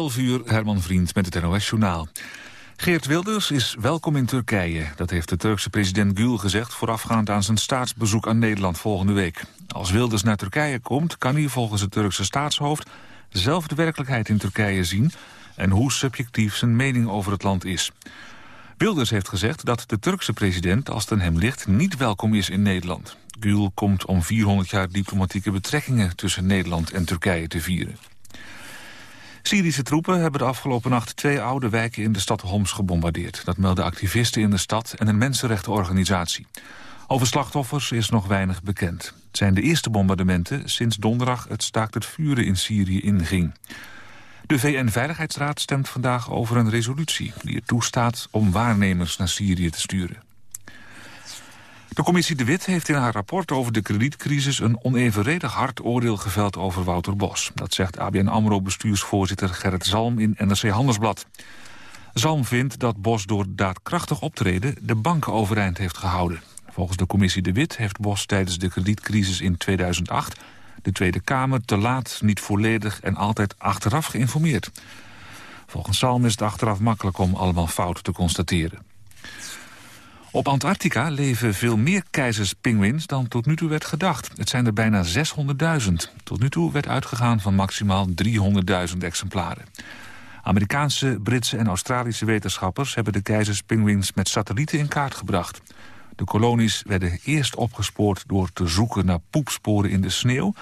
11 uur, Herman Vriend met het NOS-journaal. Geert Wilders is welkom in Turkije. Dat heeft de Turkse president Gül gezegd... voorafgaand aan zijn staatsbezoek aan Nederland volgende week. Als Wilders naar Turkije komt, kan hij volgens het Turkse staatshoofd... zelf de werkelijkheid in Turkije zien... en hoe subjectief zijn mening over het land is. Wilders heeft gezegd dat de Turkse president, als het aan hem ligt... niet welkom is in Nederland. Gül komt om 400 jaar diplomatieke betrekkingen... tussen Nederland en Turkije te vieren. Syrische troepen hebben de afgelopen nacht twee oude wijken in de stad Homs gebombardeerd. Dat melden activisten in de stad en een mensenrechtenorganisatie. Over slachtoffers is nog weinig bekend. Het zijn de eerste bombardementen sinds donderdag het staakt het vuren in Syrië inging. De VN-veiligheidsraad stemt vandaag over een resolutie... die het toestaat om waarnemers naar Syrië te sturen. De commissie De Wit heeft in haar rapport over de kredietcrisis... een onevenredig hard oordeel geveld over Wouter Bos. Dat zegt ABN AMRO-bestuursvoorzitter Gerrit Zalm in NRC Handelsblad. Zalm vindt dat Bos door daadkrachtig optreden... de banken overeind heeft gehouden. Volgens de commissie De Wit heeft Bos tijdens de kredietcrisis in 2008... de Tweede Kamer te laat, niet volledig en altijd achteraf geïnformeerd. Volgens Zalm is het achteraf makkelijk om allemaal fouten te constateren. Op Antarctica leven veel meer keizerspinguïns dan tot nu toe werd gedacht. Het zijn er bijna 600.000. Tot nu toe werd uitgegaan van maximaal 300.000 exemplaren. Amerikaanse, Britse en Australische wetenschappers... hebben de keizerspinguïns met satellieten in kaart gebracht. De kolonies werden eerst opgespoord door te zoeken naar poepsporen in de sneeuw...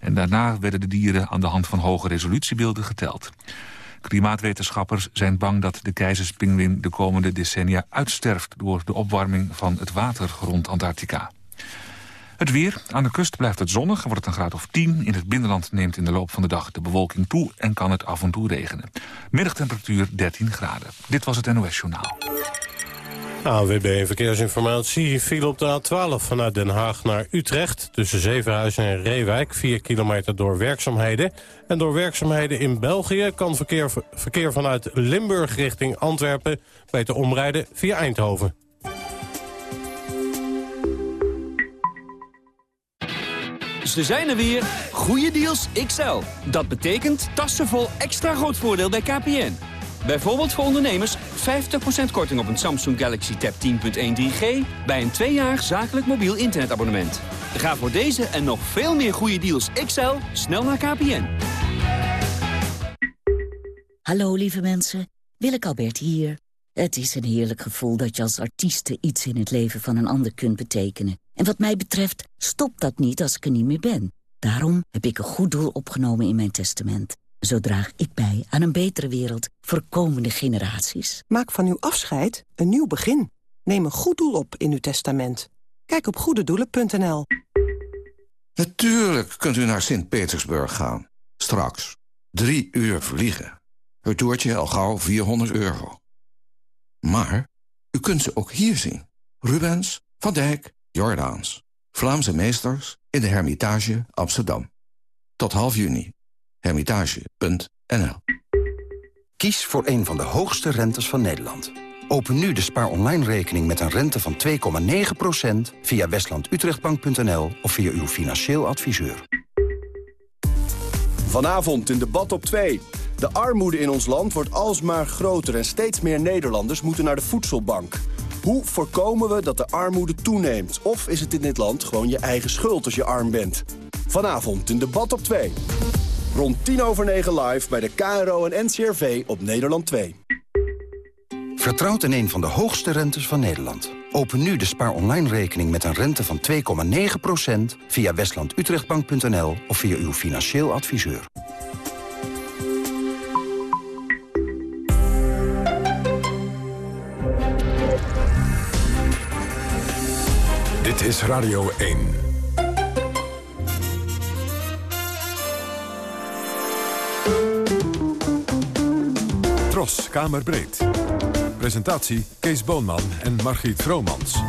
en daarna werden de dieren aan de hand van hoge resolutiebeelden geteld. Klimaatwetenschappers zijn bang dat de keizerspinguïn de komende decennia uitsterft... door de opwarming van het water rond Antarctica. Het weer. Aan de kust blijft het zonnig, wordt het een graad of 10. In het binnenland neemt in de loop van de dag de bewolking toe... en kan het af en toe regenen. Middagtemperatuur 13 graden. Dit was het NOS Journaal. AWB Verkeersinformatie viel op de A12 vanuit Den Haag naar Utrecht... tussen Zevenhuizen en Reewijk, 4 kilometer door werkzaamheden. En door werkzaamheden in België kan verkeer, verkeer vanuit Limburg richting Antwerpen... beter omrijden via Eindhoven. Ze zijn er weer. Goede deals XL. Dat betekent tassenvol extra groot voordeel bij KPN. Bijvoorbeeld voor ondernemers 50% korting op een Samsung Galaxy Tab 10.1 3G... bij een tweejarig zakelijk mobiel internetabonnement. Ga voor deze en nog veel meer goede deals XL snel naar KPN. Hallo lieve mensen, Willeke Albert hier. Het is een heerlijk gevoel dat je als artieste iets in het leven van een ander kunt betekenen. En wat mij betreft stopt dat niet als ik er niet meer ben. Daarom heb ik een goed doel opgenomen in mijn testament. Zo draag ik bij aan een betere wereld voor komende generaties. Maak van uw afscheid een nieuw begin. Neem een goed doel op in uw testament. Kijk op goededoelen.nl. Natuurlijk kunt u naar Sint-Petersburg gaan. Straks. Drie uur vliegen. Het toertje al gauw 400 euro. Maar u kunt ze ook hier zien. Rubens, Van Dijk, Jordaans. Vlaamse meesters in de Hermitage Amsterdam. Tot half juni hermitage.nl Kies voor een van de hoogste rentes van Nederland. Open nu de spaar online rekening met een rente van 2,9% via westlandutrechtbank.nl of via uw financieel adviseur. Vanavond in debat op 2. De armoede in ons land wordt alsmaar groter en steeds meer Nederlanders moeten naar de voedselbank. Hoe voorkomen we dat de armoede toeneemt? Of is het in dit land gewoon je eigen schuld als je arm bent? Vanavond in debat op 2. Rond 10 over 9 live bij de KRO en NCRV op Nederland 2. Vertrouwt in een van de hoogste rentes van Nederland. Open nu de spaar online rekening met een rente van 2,9% via westlandutrechtbank.nl of via uw financieel adviseur. Dit is Radio 1. Tros, Kamerbreed. Presentatie Kees Boonman en Margriet Vromans.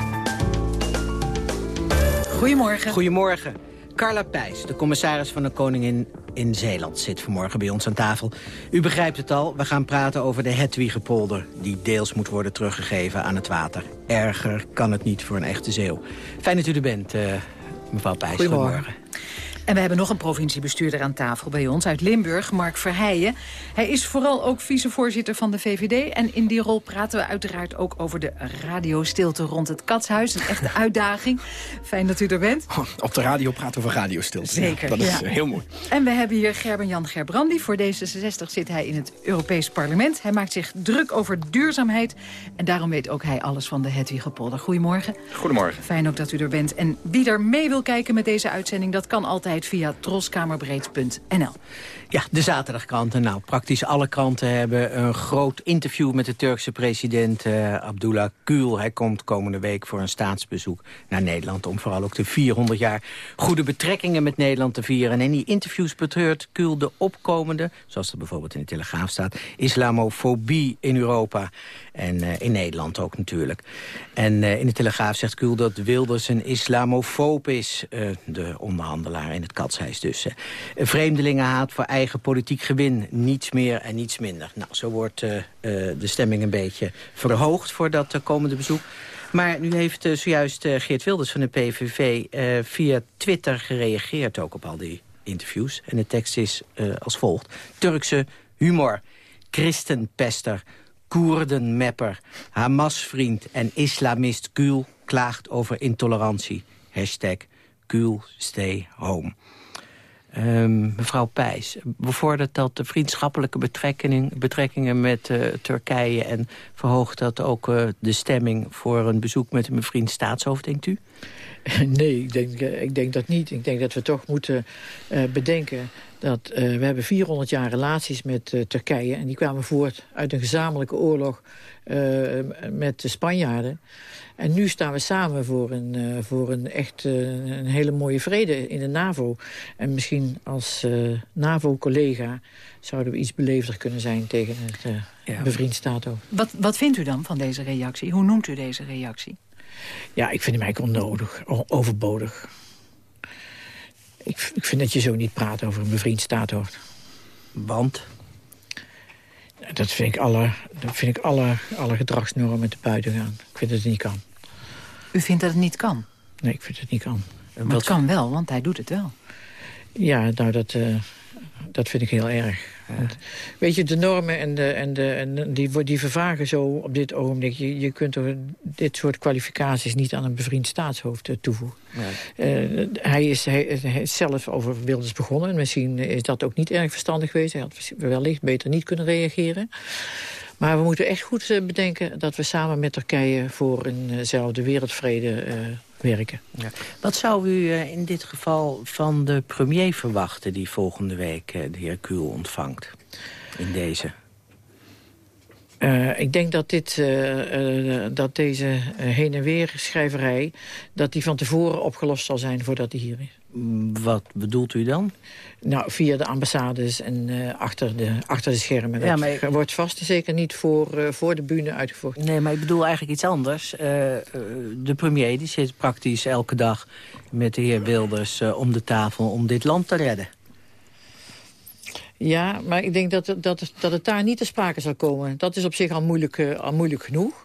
Goedemorgen. Goedemorgen. Carla Pijs, de commissaris van de Koningin in Zeeland, zit vanmorgen bij ons aan tafel. U begrijpt het al, we gaan praten over de Hedwigepolder... die deels moet worden teruggegeven aan het water. Erger kan het niet voor een echte zeeuw. Fijn dat u er bent, uh, mevrouw Pijs. Goedemorgen. En we hebben nog een provinciebestuurder aan tafel bij ons uit Limburg, Mark Verheijen. Hij is vooral ook vicevoorzitter van de VVD. En in die rol praten we uiteraard ook over de radiostilte rond het katshuis. Een echte uitdaging. Fijn dat u er bent. Oh, op de radio praten we radiostilte. Zeker, Dat is heel mooi. En we hebben hier Gerben-Jan Gerbrandi. Voor D66 zit hij in het Europees Parlement. Hij maakt zich druk over duurzaamheid. En daarom weet ook hij alles van de Hedwigepolder. Goedemorgen. Goedemorgen. Fijn ook dat u er bent. En wie er mee wil kijken met deze uitzending... dat kan altijd via troskamerbreed.nl. Ja, de zaterdagkranten. Nou, praktisch alle kranten hebben een groot interview met de Turkse president uh, Abdullah Gül. Hij komt komende week voor een staatsbezoek naar Nederland... om vooral ook de 400 jaar goede betrekkingen met Nederland te vieren. En in die interviews betreurt Gül de opkomende, zoals er bijvoorbeeld in de Telegraaf staat... islamofobie in Europa en uh, in Nederland ook natuurlijk. En uh, in de Telegraaf zegt Gül dat Wilders een islamofoob is. de onderhandelaar in het katshuis dus. vreemdelingenhaat voor eigen politiek gewin. Niets meer en niets minder. Nou, zo wordt uh, uh, de stemming een beetje verhoogd voor dat uh, komende bezoek. Maar nu heeft zojuist Geert Wilders van de PVV via Twitter gereageerd ook op al die interviews. En de tekst is als volgt. Turkse humor, christenpester, Koerdenmepper, Hamasvriend en islamist Gül klaagt over intolerantie. Hashtag Gül stay home. Um, mevrouw Pijs, bevordert dat de vriendschappelijke betrekking, betrekkingen met uh, Turkije... en verhoogt dat ook uh, de stemming voor een bezoek met een bevriend staatshoofd, denkt u? Nee, ik denk, ik denk dat niet. Ik denk dat we toch moeten uh, bedenken dat we hebben 400 jaar relaties met Turkije... en die kwamen voort uit een gezamenlijke oorlog met de Spanjaarden. En nu staan we samen voor een, voor een echt een hele mooie vrede in de NAVO. En misschien als NAVO-collega zouden we iets beleefder kunnen zijn tegen het ja. bevriend Stato. Wat, wat vindt u dan van deze reactie? Hoe noemt u deze reactie? Ja, ik vind hem eigenlijk onnodig, overbodig. Ik, ik vind dat je zo niet praat over een bevriend staathoofd. Want? Dat vind ik alle, dat vind ik alle, alle gedragsnormen te buiten gaan. Ik vind dat het niet kan. U vindt dat het niet kan? Nee, ik vind dat het niet kan. Maar het kan wel, want hij doet het wel. Ja, nou, dat, uh, dat vind ik heel erg. Want, weet je, de normen en, de, en, de, en die, die vervagen zo op dit ogenblik. Je, je kunt dit soort kwalificaties niet aan een bevriend staatshoofd toevoegen. Ja. Uh, hij, is, hij, hij, is zelf over Wilders begonnen. En misschien is dat ook niet erg verstandig geweest. Hij had wellicht beter niet kunnen reageren. Maar we moeten echt goed bedenken dat we samen met Turkije... voor eenzelfde wereldvrede uh, werken. Ja. Wat zou u uh, in dit geval van de premier verwachten... die volgende week uh, de heer Kuhl ontvangt in deze? Uh, ik denk dat, dit, dat deze heen en weer schrijverij... dat die van tevoren opgelost zal zijn voordat hij hier is. Wat bedoelt u dan? Nou, via de ambassades en uh, achter, de, achter de schermen. Ja, maar... Dat wordt vast en zeker niet voor, uh, voor de bühne uitgevoerd. Nee, maar ik bedoel eigenlijk iets anders. Uh, de premier die zit praktisch elke dag met de heer Wilders om de tafel... om dit land te redden. Ja, maar ik denk dat, dat, dat het daar niet te sprake zal komen. Dat is op zich al moeilijk, al moeilijk genoeg.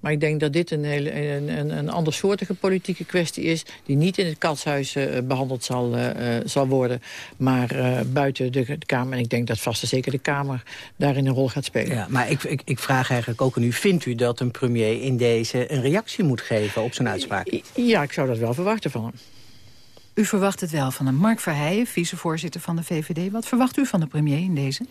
Maar ik denk dat dit een, hele, een, een, een andersoortige politieke kwestie is... die niet in het katshuis uh, behandeld zal, uh, zal worden... maar uh, buiten de, de, Kamer. En ik denk dat vast en zeker de Kamer daarin een rol gaat spelen. Ja, maar ik, ik, ik vraag eigenlijk ook aan u... vindt u dat een premier in deze een reactie moet geven op zijn uitspraak? Ja, ik zou dat wel verwachten van hem. U verwacht het wel van hem. Mark Verheijen, vicevoorzitter van de VVD. Wat verwacht u van de premier in deze?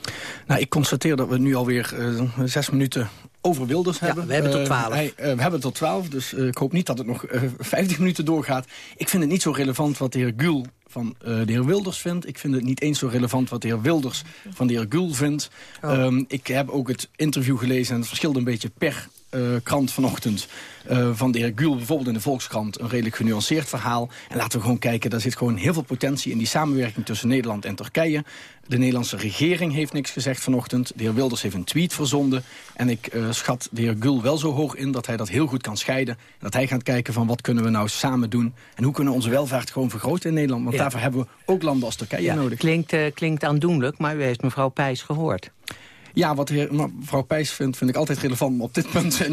Nou, ik constateer dat we nu alweer uh, zes minuten over Wilders hebben. Ja, we hebben tot twaalf. Uh, uh, we hebben tot twaalf, dus ik hoop niet dat het nog vijftig minuten doorgaat. Ik vind het niet zo relevant wat de heer Gül van de heer Wilders vindt. Ik vind het niet eens zo relevant wat de heer Wilders van de heer Gül vindt. Oh. Um, ik heb ook het interview gelezen en het verschilde een beetje per uh, krant vanochtend uh, van de heer Gül, bijvoorbeeld in de Volkskrant, een redelijk genuanceerd verhaal. En laten we gewoon kijken, daar zit gewoon heel veel potentie in die samenwerking tussen Nederland en Turkije. De Nederlandse regering heeft niks gezegd vanochtend. De heer Wilders heeft een tweet verzonden. En ik uh, schat de heer Gül wel zo hoog in dat hij dat heel goed kan scheiden. En dat hij gaat kijken van wat kunnen we nou samen doen. En hoe kunnen we onze welvaart gewoon vergroten in Nederland. Want ja. daarvoor hebben we ook landen als Turkije ja, nodig. Klinkt, klinkt aandoenlijk, maar u heeft mevrouw Pijs gehoord. Ja, wat heer, mevrouw Pijs vindt, vind ik altijd relevant op dit punt.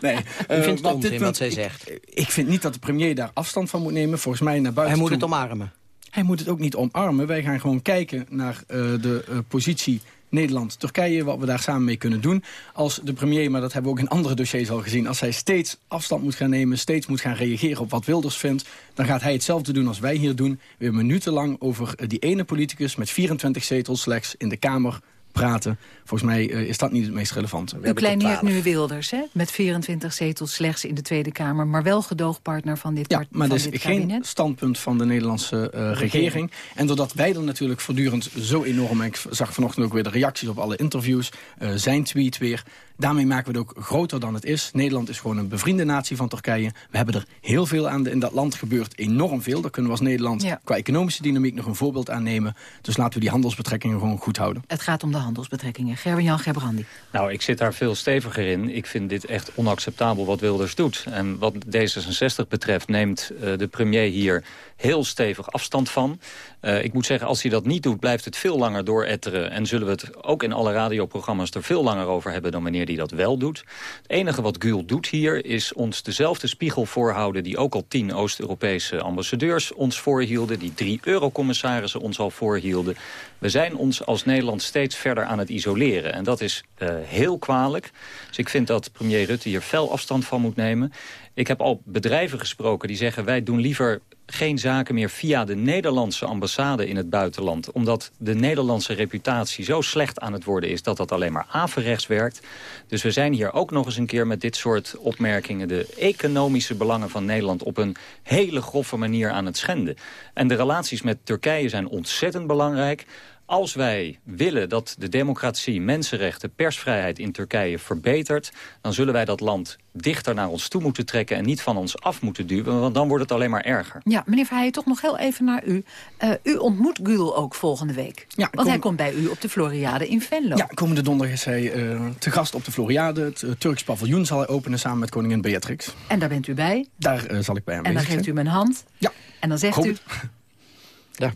nee, uh, U vindt het onzin wat zij zegt? Ik vind niet dat de premier daar afstand van moet nemen. Volgens mij naar buiten Hij moet het omarmen. hij moet het ook niet omarmen. Wij gaan gewoon kijken naar uh, de uh, positie Nederland, Turkije, wat we daar samen mee kunnen doen. Als de premier, maar dat hebben we ook in andere dossiers al gezien... als hij steeds afstand moet gaan nemen, steeds moet gaan reageren op wat Wilders vindt... dan gaat hij hetzelfde doen als wij hier doen. Weer minutenlang over die ene politicus met 24 zetels slechts in de Kamer praten. Volgens mij uh, is dat niet het meest relevante. U kleineert nu Wilders, hè? Met 24 zetels slechts in de Tweede Kamer... maar wel gedoogpartner van dit, ja, maar dat is geen standpunt van de Nederlandse uh, regering. En doordat wij er natuurlijk voortdurend zo enorm... en ik zag vanochtend ook weer de reacties op alle interviews... Uh, zijn tweet weer... Daarmee maken we het ook groter dan het is. Nederland is gewoon een bevriende natie van Turkije. We hebben er heel veel aan. De, in dat land gebeurt enorm veel. Daar kunnen we als Nederland ja. qua economische dynamiek nog een voorbeeld aan nemen. Dus laten we die handelsbetrekkingen gewoon goed houden. Het gaat om de handelsbetrekkingen. Gerben-Jan Gerbrandi. Nou, ik zit daar veel steviger in. Ik vind dit echt onacceptabel wat Wilders doet. En wat D66 betreft neemt uh, de premier hier heel stevig afstand van. Uh, ik moet zeggen, als hij dat niet doet, blijft het veel langer dooretteren. En zullen we het ook in alle radioprogramma's er veel langer over hebben... dan wanneer hij dat wel doet. Het enige wat Gül doet hier is ons dezelfde spiegel voorhouden... die ook al tien Oost-Europese ambassadeurs ons voorhielden... die drie eurocommissarissen ons al voorhielden. We zijn ons als Nederland steeds verder aan het isoleren. En dat is uh, heel kwalijk. Dus ik vind dat premier Rutte hier fel afstand van moet nemen. Ik heb al bedrijven gesproken die zeggen... wij doen liever geen zaken meer via de Nederlandse ambassade in het buitenland. Omdat de Nederlandse reputatie zo slecht aan het worden is... dat dat alleen maar averechts werkt. Dus we zijn hier ook nog eens een keer met dit soort opmerkingen... de economische belangen van Nederland op een hele grove manier aan het schenden. En de relaties met Turkije zijn ontzettend belangrijk... Als wij willen dat de democratie, mensenrechten, persvrijheid in Turkije verbetert... dan zullen wij dat land dichter naar ons toe moeten trekken... en niet van ons af moeten duwen, want dan wordt het alleen maar erger. Ja, meneer Verheijen, toch nog heel even naar u. Uh, u ontmoet Gül ook volgende week. Ja, want kom... hij komt bij u op de Floriade in Venlo. Ja, komende donderdag is hij uh, te gast op de Floriade. Het uh, Turks paviljoen zal hij openen samen met koningin Beatrix. En daar bent u bij? Daar zal ik bij aanwezig zijn. En dan geeft u mijn hand? Ja. En dan zegt u...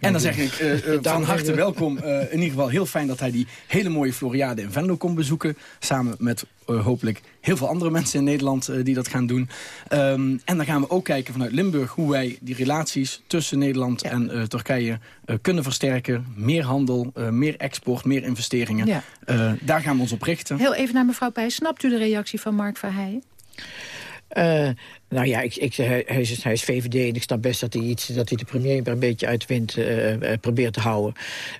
en dan zeg ik uh, uh, van harte welkom. Uh, in ieder geval heel fijn dat hij die hele mooie Floriade in Venlo komt bezoeken. Samen met hopelijk heel veel andere mensen in Nederland die dat gaan doen. Um, en dan gaan we ook kijken vanuit Limburg hoe wij die relaties tussen Nederland ja. en Turkije kunnen versterken. Meer handel, meer export, meer investeringen. Ja. daar gaan we ons op richten. Heel even naar mevrouw Pijs. Snapt u de reactie van Mark Verheijen? Nou ja, ik, ik, hij, is, hij is VVD en ik snap best dat hij, iets, dat hij de premier een beetje uit de wind uh, probeert te houden.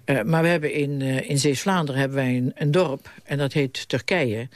Uh, maar we hebben in, uh, in Zeeuws-Vlaanderen hebben wij een, een, dorp en dat heet Turkije.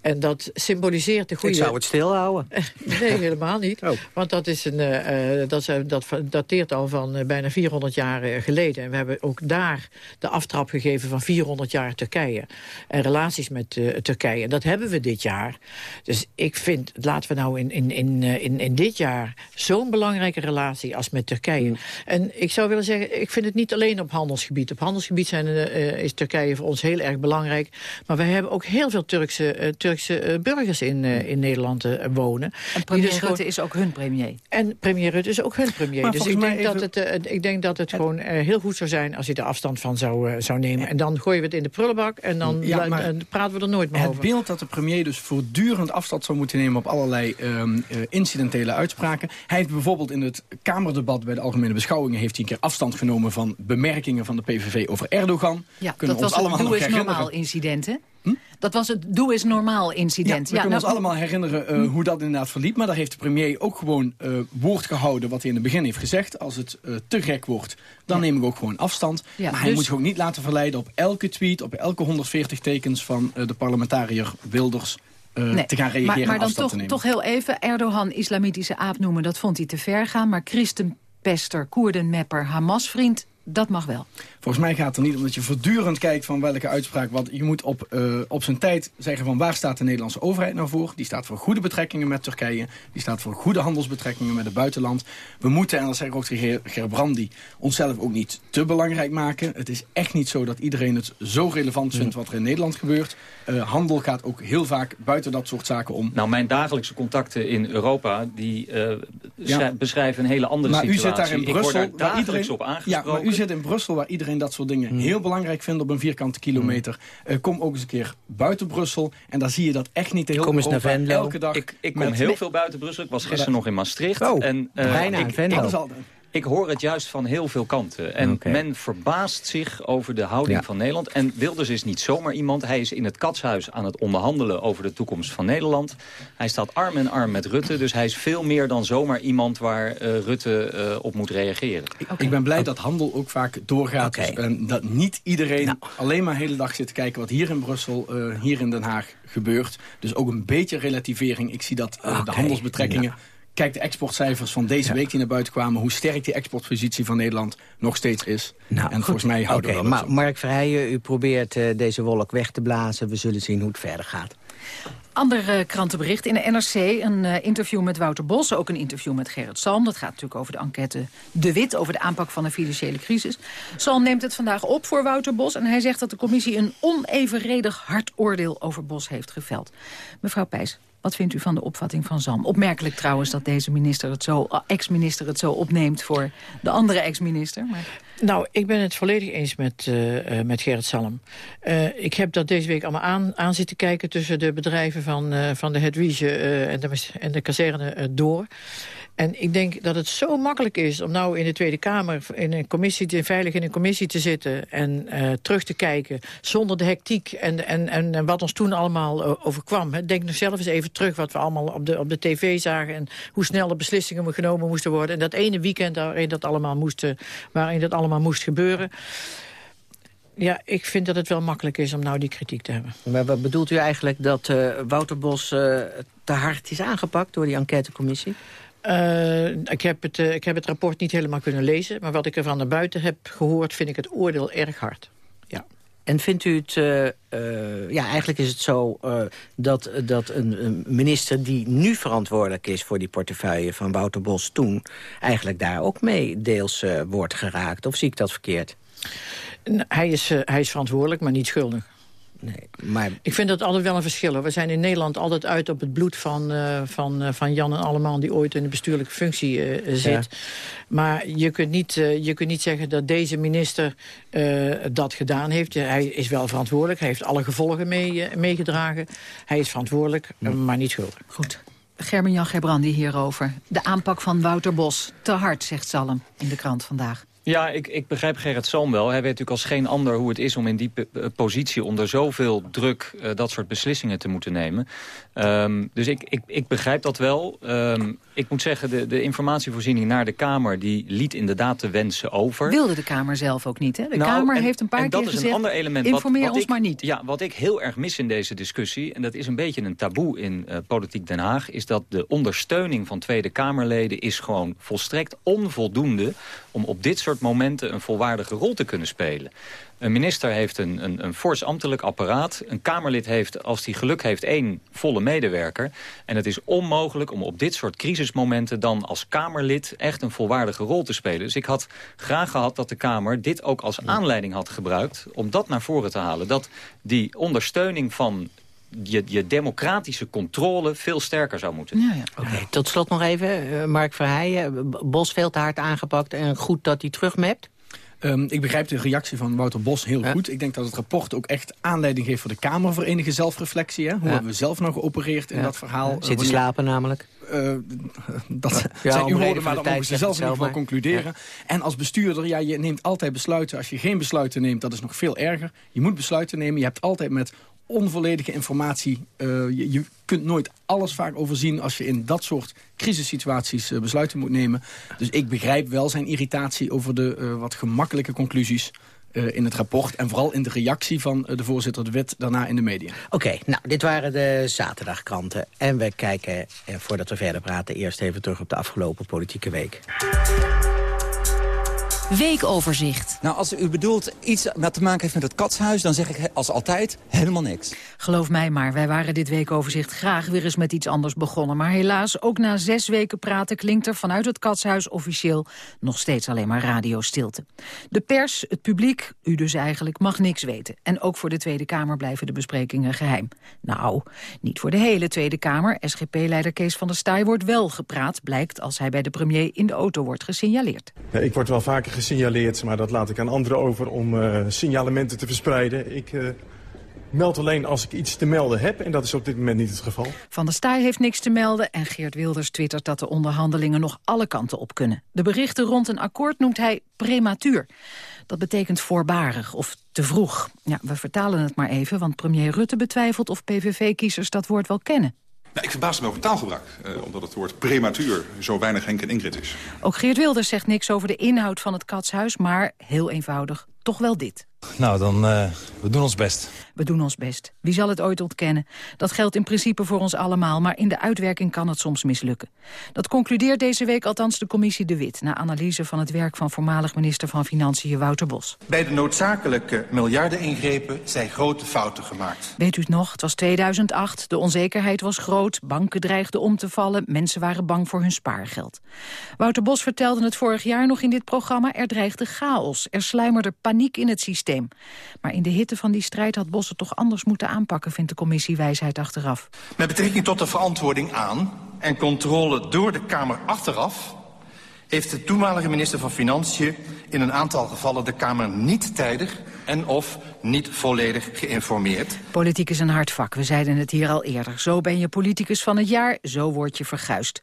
En dat symboliseert de goede... Ik zou het stilhouden. nee, helemaal niet. Oh. Want dat, is een, dat, dat dateert al van bijna 400 jaar geleden. En we hebben ook daar de aftrap gegeven van 400 jaar Turkije. En relaties met Turkije. En dat hebben we dit jaar. Dus ik vind, laten we nou in... in, in eh, in, in dit jaar zo'n belangrijke relatie als met Turkije. Mm. En ik zou willen zeggen, ik vind het niet alleen op handelsgebied. Op handelsgebied zijn, uh, is Turkije voor ons heel erg belangrijk. Maar wij hebben ook heel veel Turkse, uh, Turkse burgers in, in Nederland wonen. En premier dus Rutte is ook hun premier. En premier Rutte is ook hun premier. Maar dus ik denk, even... dat het, ik denk dat het gewoon heel goed zou zijn als hij er afstand van zou, zou nemen. En dan gooien we het in de prullenbak en dan ja, praten we er nooit meer het over. Het beeld dat de premier dus voortdurend afstand zou moeten nemen op allerlei um, incidentele uitspraken. Hij heeft bijvoorbeeld in het Kamerdebat bij de Algemene Beschouwingen... heeft hij een keer afstand genomen van bemerkingen van de PVV over Erdogan. Ja, Kunnen dat was allemaal het doe normaal incident, hè? Hm? Dat was het doe is normaal incident. Ja, we kunnen nou, ons allemaal herinneren uh, hm? hoe dat inderdaad verliep. Maar daar heeft de premier ook gewoon uh, woord gehouden wat hij in het begin heeft gezegd. Als het uh, te gek wordt, dan ja. neem ik ook gewoon afstand. Ja, maar hij dus... moet zich ook niet laten verleiden op elke tweet... op elke 140 tekens van de parlementariër Wilders uh, nee, te gaan reageren Maar, maar dan toch, toch heel even, Erdogan islamitische aap noemen... dat vond hij te ver gaan, maar christenpester, Koerdenmepper, Hamas-vriend... dat mag wel. Volgens mij gaat het er niet om dat je voortdurend kijkt van welke uitspraak. Want je moet op, uh, op zijn tijd zeggen van waar staat de Nederlandse overheid nou voor. Die staat voor goede betrekkingen met Turkije. Die staat voor goede handelsbetrekkingen met het buitenland. We moeten, en dat zeg ik ook tegen Gerbrandi, onszelf ook niet te belangrijk maken. Het is echt niet zo dat iedereen het zo relevant vindt wat er in Nederland gebeurt. Uh, handel gaat ook heel vaak buiten dat soort zaken om. Nou, mijn dagelijkse contacten in Europa, die uh, ja. beschrijven een hele andere maar situatie. U zit daar in Brussel, waar iedereen, op aangesproken. Ja, maar u zit in Brussel waar iedereen dat soort dingen mm. heel belangrijk vinden op een vierkante kilometer. Mm. Uh, kom ook eens een keer buiten Brussel. En daar zie je dat echt niet de hele Kom eens naar Venlo. Elke dag ik, ik kom heel veel buiten Brussel. Ik was gisteren nog in Maastricht. Oh, en, uh, bijna ik, Venlo. Ik, Ik hoor het juist van heel veel kanten. En men verbaast zich over de houding van Nederland. En Wilders is niet zomaar iemand. Hij is in het katshuis aan het onderhandelen over de toekomst van Nederland. Hij staat arm in arm met Rutte. Dus hij is veel meer dan zomaar iemand waar uh, Rutte uh, op moet reageren. Ik ben blij dat handel ook vaak doorgaat. Dus, en dat niet iedereen nou. alleen maar de hele dag zit te kijken... wat hier in Brussel, uh, hier in Den Haag gebeurt. Dus ook een beetje relativering. Ik zie dat de handelsbetrekkingen... Kijk de exportcijfers van deze week die naar buiten kwamen... hoe sterk die exportpositie van Nederland nog steeds is. Nou, en volgens mij houden okay, we dat maar, Mark Verheijen, u probeert uh, deze wolk weg te blazen. We zullen zien hoe het verder gaat. Ander uh, krantenbericht in de NRC, een uh, interview met Wouter Bos. Ook een interview met Gerrit Salm. Dat gaat natuurlijk over de enquête De Wit, over de aanpak van de financiële crisis. Salm neemt het vandaag op voor Wouter Bos. En hij zegt dat de commissie een onevenredig hard oordeel over Bos heeft geveld. Mevrouw Pijs, wat vindt u van de opvatting van Zam? Opmerkelijk trouwens dat deze minister het zo, eh, ex-minister het zo opneemt voor de andere ex-minister. Nou, ik ben het volledig eens met, uh, met Gerrit Salm. Ik heb dat deze week allemaal aan, zitten kijken... tussen de bedrijven van, van de Hedwige en, de, en de kazerne door. En ik denk dat het zo makkelijk is om nou in de Tweede Kamer... in een commissie, te, veilig in een commissie te zitten en uh, terug te kijken... zonder de hectiek en, en, en wat ons toen allemaal uh, overkwam. Hè. Denk nog zelf eens even terug wat we allemaal op de, op de tv zagen... en hoe snel de beslissingen genomen moesten worden. En dat ene weekend waarin dat allemaal moest, waarin dat allemaal moest gebeuren... Ja, ik vind dat het wel makkelijk is om nou die kritiek te hebben. Maar wat bedoelt u eigenlijk dat uh, Wouter Bos te hard is aangepakt door die enquêtecommissie? Uh, ik, heb het, uh, ik heb het rapport niet helemaal kunnen lezen... maar wat ik er van naar buiten heb gehoord... vind ik het oordeel erg hard. Ja. En vindt u het... Uh, ja, eigenlijk is het zo dat, dat een, een, minister die nu verantwoordelijk is... voor die portefeuille van Wouter Bos toen... eigenlijk daar ook mee deels wordt geraakt. Of zie ik dat verkeerd? Hij is, hij is verantwoordelijk, maar niet schuldig. Nee, maar... Ik vind dat altijd wel een verschil. We zijn in Nederland altijd uit op het bloed van, uh, van, uh, van Jan en Alleman... die ooit in een bestuurlijke functie uh, zit. Ja. Maar je kunt, niet, je kunt niet zeggen dat deze minister dat gedaan heeft. Hij is wel verantwoordelijk. Hij heeft alle gevolgen mee, meegedragen. Hij is verantwoordelijk, ja. maar niet schuldig. Goed. Gerben-Jan Gebrandi hierover. De aanpak van Wouter Bos. Te hard, zegt Salm in de krant vandaag. Ja, ik, ik begrijp Gerrit Salm wel. Hij weet natuurlijk als geen ander hoe het is om in die positie... onder zoveel druk uh, dat soort beslissingen te moeten nemen. Um, dus ik, ik, ik begrijp dat wel. Um, ik moet zeggen, de, de informatievoorziening naar de Kamer... die liet inderdaad de wensen over. Wilde de Kamer zelf ook niet, hè? De nou, Kamer en, heeft een paar en keer dat is een ander element. informeer wat, wat ons ik, maar niet. Ja, wat ik heel erg mis in deze discussie... en dat is een beetje een taboe in uh, Politiek Den Haag... is dat de ondersteuning van Tweede Kamerleden... is gewoon volstrekt onvoldoende om op dit soort momenten... een volwaardige rol te kunnen spelen. Een minister heeft een, een, een fors ambtelijk apparaat. Een Kamerlid heeft, als hij geluk heeft, één volle medewerker. En het is onmogelijk om op dit soort crisismomenten... dan als Kamerlid echt een volwaardige rol te spelen. Dus ik had graag gehad dat de Kamer dit ook als aanleiding had gebruikt... om dat naar voren te halen. Dat die ondersteuning van je, je, democratische controle veel sterker zou moeten. Ja, ja. Oké, tot slot nog even, uh, Mark Verheijen. Bos veel te hard aangepakt en goed dat hij terugmept. Um, ik begrijp de reactie van Wouter Bos heel ja. goed. Ik denk dat het rapport ook echt aanleiding geeft voor de Kamer... voor enige zelfreflectie. Hè? Hoe ja. hebben we zelf nou geopereerd in ja. dat verhaal? Zitten uh, slapen namelijk? Uh, dat zijn uw woorden, maar dan mogen ze zelf in ieder geval concluderen. En als bestuurder, ja, je neemt altijd besluiten. Als je geen besluiten neemt, dat is nog veel erger. Je moet besluiten nemen. Je hebt altijd met onvolledige informatie. Uh, je, kunt nooit alles vaak overzien als je in dat soort crisissituaties uh, besluiten moet nemen. Dus ik begrijp wel zijn irritatie over de uh, wat gemakkelijke conclusies in het rapport. En vooral in de reactie van de voorzitter de Wet daarna in de media. Oké, nou, dit waren de zaterdagkranten. En we kijken, voordat we verder praten, eerst even terug op de afgelopen politieke week. Weekoverzicht. Nou, als u bedoelt iets wat te maken heeft met het katshuis... dan zeg ik als altijd helemaal niks. Geloof mij maar, wij waren dit weekoverzicht graag weer eens met iets anders begonnen. Maar helaas, ook na zes weken praten klinkt er vanuit het katshuis officieel... nog steeds alleen maar radiostilte. De pers, het publiek, u dus eigenlijk, mag niks weten. En ook voor de Tweede Kamer blijven de besprekingen geheim. Nou, niet voor de hele Tweede Kamer. SGP-leider Kees van der Staaij wordt wel gepraat... blijkt als hij bij de premier in de auto wordt gesignaleerd. Ja, ik word wel vaker gesignaleerd, maar dat laat ik aan anderen over om uh, signalementen te verspreiden. Ik uh, meld alleen als ik iets te melden heb. En dat is op dit moment niet het geval. Van der Staaij heeft niks te melden en Geert Wilders twittert dat de onderhandelingen nog alle kanten op kunnen. De berichten rond een akkoord noemt hij prematuur. Dat betekent voorbarig of te vroeg. Ja, we vertalen het maar even, want premier Rutte betwijfelt of PVV-kiezers dat woord wel kennen. Nou, ik verbaas me over taalgebruik, eh, omdat het woord prematuur zo weinig Henk en Ingrid is. Ook Geert Wilders zegt niks over de inhoud van het katshuis, maar heel eenvoudig toch wel dit. Nou, dan uh, we doen ons best. We doen ons best. Wie zal het ooit ontkennen? Dat geldt in principe voor ons allemaal, maar in de uitwerking kan het soms mislukken. Dat concludeert deze week althans de commissie De Wit... na analyse van het werk van voormalig minister van Financiën Wouter Bos. Bij de noodzakelijke miljardeningrepen zijn grote fouten gemaakt. Weet u het nog? Het was 2008, de onzekerheid was groot... banken dreigden om te vallen, mensen waren bang voor hun spaargeld. Wouter Bos vertelde het vorig jaar nog in dit programma... er dreigde chaos, er sluimerde paniek in het systeem. Maar in de hitte van die strijd had Bos het toch anders moeten aanpakken... vindt de commissie wijsheid achteraf. Met betrekking tot de verantwoording aan en controle door de Kamer achteraf... heeft de toenmalige minister van Financiën in een aantal gevallen de Kamer niet tijdig en of niet volledig geïnformeerd. Politiek is een hard vak, we zeiden het hier al eerder. Zo ben je politicus van het jaar, zo word je verguist.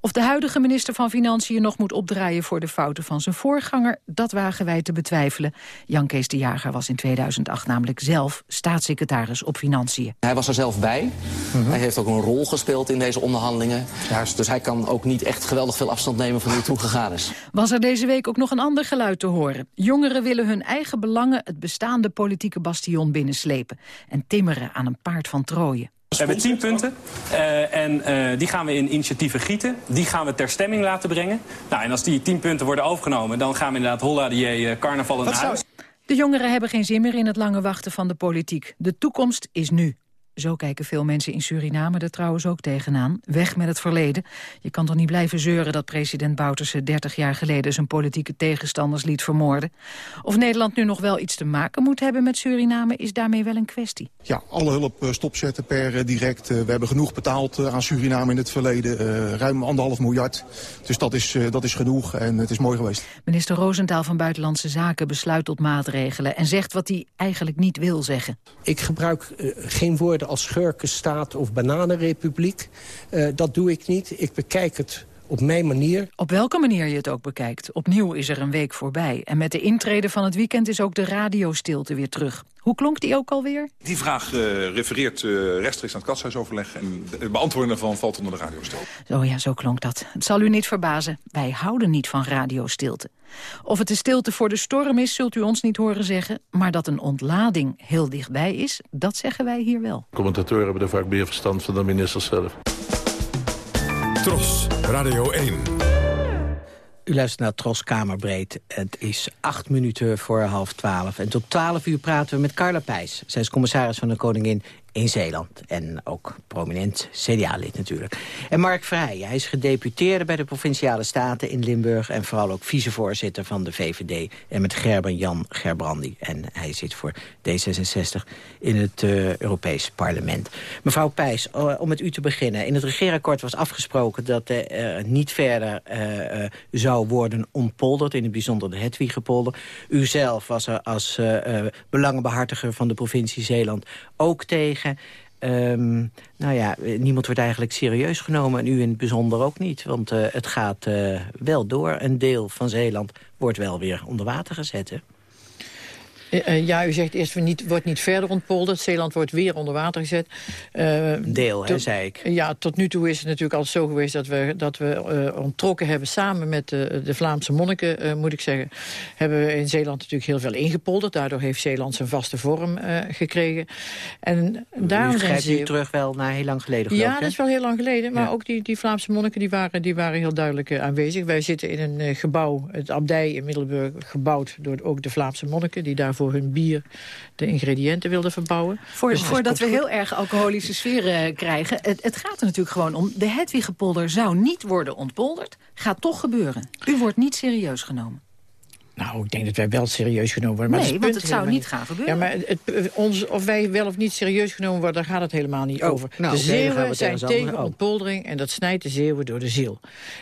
Of de huidige minister van Financiën nog moet opdraaien... voor de fouten van zijn voorganger, dat wagen wij te betwijfelen. Jan Kees de Jager was in 2008 namelijk zelf staatssecretaris op Financiën. Hij was er zelf bij. Mhm. Hij heeft ook een rol gespeeld in deze onderhandelingen. Juist. Dus hij kan ook niet echt geweldig veel afstand nemen van hoe het is. Was er deze week ook nog een ander geluid te horen. Jongeren willen hun eigen belangen het bestaande politieke bastion binnenslepen... en timmeren aan een paard van Troje. We hebben tien punten uh, en uh, die gaan we in initiatieven gieten. Die gaan we ter stemming laten brengen. Nou, en als die tien punten worden overgenomen... dan gaan we inderdaad holla die uh, carnaval in huis. De jongeren hebben geen zin meer in het lange wachten van de politiek. De toekomst is nu. Zo kijken veel mensen in Suriname er trouwens ook tegenaan. Weg met het verleden. Je kan toch niet blijven zeuren dat president Bouterse 30 jaar geleden zijn politieke tegenstanders liet vermoorden. Of Nederland nu nog wel iets te maken moet hebben met Suriname is daarmee wel een kwestie. Ja, alle hulp eh, stopzetten per eh, direct. Eh, we hebben genoeg betaald aan Suriname in het verleden. ruim anderhalf miljard. Dus dat is, dat is genoeg en het is mooi geweest. Minister Roosentaal van Buitenlandse Zaken besluit tot maatregelen en zegt wat hij eigenlijk niet wil zeggen. Ik gebruik geen woorden als schurkenstaat of bananenrepubliek. Uh, dat doe ik niet. Ik bekijk het op mijn manier. Op welke manier je het ook bekijkt. Opnieuw is er een week voorbij. En met de intrede van het weekend is ook de radiostilte weer terug. Hoe klonk die ook alweer? Die vraag uh, refereert uh, rechtstreeks aan het katshuisoverleg... en het beantwoorden daarvan valt onder de radiostilte. Zo ja, zo klonk dat. Het zal u niet verbazen. Wij houden niet van radiostilte. Of het de stilte voor de storm is, zult u ons niet horen zeggen. Maar dat een ontlading heel dichtbij is, dat zeggen wij hier wel. Commentatoren hebben er vaak meer verstand van de minister zelf. Tros, Radio 1. U luistert naar Tros Kamerbreed. Het is acht minuten voor half twaalf. En tot twaalf uur praten we met Carla Pijs. Zij is commissaris van de Koningin in Zeeland. En ook prominent CDA-lid natuurlijk. En Mark Verheijen, hij is gedeputeerde bij de Provinciale Staten in Limburg... en vooral ook vicevoorzitter van de VVD. En met Gerben Jan Gerbrandi. En hij zit voor D66 in het uh, Europees Parlement. Mevrouw Pijs, om met u te beginnen. In het regeerakkoord was afgesproken dat er uh, niet verder zou worden ontpolderd. In het bijzonder de Hedwigepolder. U zelf was er als belangenbehartiger van de provincie Zeeland ook tegen Um, nou ja, niemand wordt eigenlijk serieus genomen. En u in het bijzonder ook niet. Want uh, het gaat uh, wel door. Een deel van Zeeland wordt wel weer onder water gezet. Hè? Uh, ja, u zegt eerst niet, wordt niet verder ontpolderd. Zeeland wordt weer onder water gezet. Uh, Deel, hè, zei ik. Ja, tot nu toe is het natuurlijk altijd zo geweest... dat we, dat we uh, ontrokken hebben samen met de, de Vlaamse monniken, moet ik zeggen... hebben we in Zeeland natuurlijk heel veel ingepolderd. Daardoor heeft Zeeland zijn vaste vorm gekregen. En daarom u zijn ze... terug wel naar heel lang geleden, geloof Ja, dat is wel heel lang geleden. Maar ja. ook die, die Vlaamse monniken die waren, die waren heel duidelijk aanwezig. Wij zitten in een gebouw, het abdij in Middelburg... gebouwd door ook de Vlaamse monniken... die daar voor hun bier de ingrediënten wilden verbouwen. Voor, dus voordat we heel erg alcoholische sfeer uh, krijgen... Het, het, gaat er natuurlijk gewoon om... de Hedwigepolder zou niet worden ontpolderd. Gaat toch gebeuren. U wordt niet serieus genomen. Nou, ik denk dat wij wel serieus genomen worden. Maar nee, dat want is het zou niet gaan gebeuren. Ja, maar het, ons, of wij wel of niet serieus genomen worden, daar gaat het helemaal niet Oh, over. nou, de Zeeuwen zijn tegen over. ontpoldering en dat snijdt de Zeeuwen door de ziel.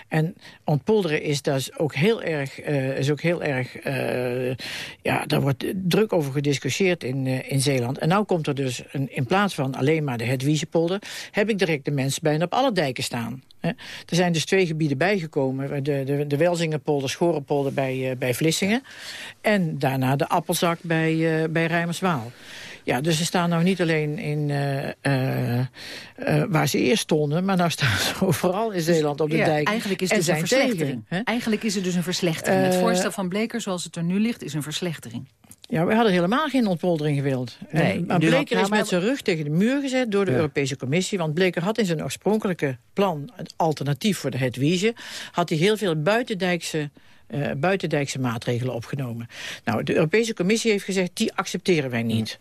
En ontpolderen is dus ook heel erg, eh, is ook heel erg eh, ja, daar wordt druk over gediscussieerd in, eh, in Zeeland. En nou komt er dus, een, in plaats van alleen maar de Hedwiegepolder, heb ik direct de mensen bijna op alle dijken staan. Er zijn dus twee gebieden bijgekomen. De, de, de Welzingenpolder, Schorenpolder bij, eh, bij Vlissingen. En daarna de Appelzak bij, eh bij Rijmerswaal. Ja, dus ze staan nou niet alleen in eh, eh, eh, waar ze eerst stonden... maar nou staan ze overal in Zeeland op de Ja, dijk. Eigenlijk is het dus een verslechtering. tegen? Eigenlijk is het dus een verslechtering. het voorstel van Bleker, zoals het er nu ligt, is een verslechtering. Ja, we hadden helemaal geen ontpoldering gewild. Nee, maar had- Bleker nou, is maar- met zijn rug tegen de muur gezet door de Ja. Europese Commissie. Want Bleker had in zijn oorspronkelijke plan, een alternatief voor de Hedwiege... had hij heel veel buitendijkse, eh, buitendijkse maatregelen opgenomen. Nou, de Europese Commissie heeft gezegd, die accepteren wij niet.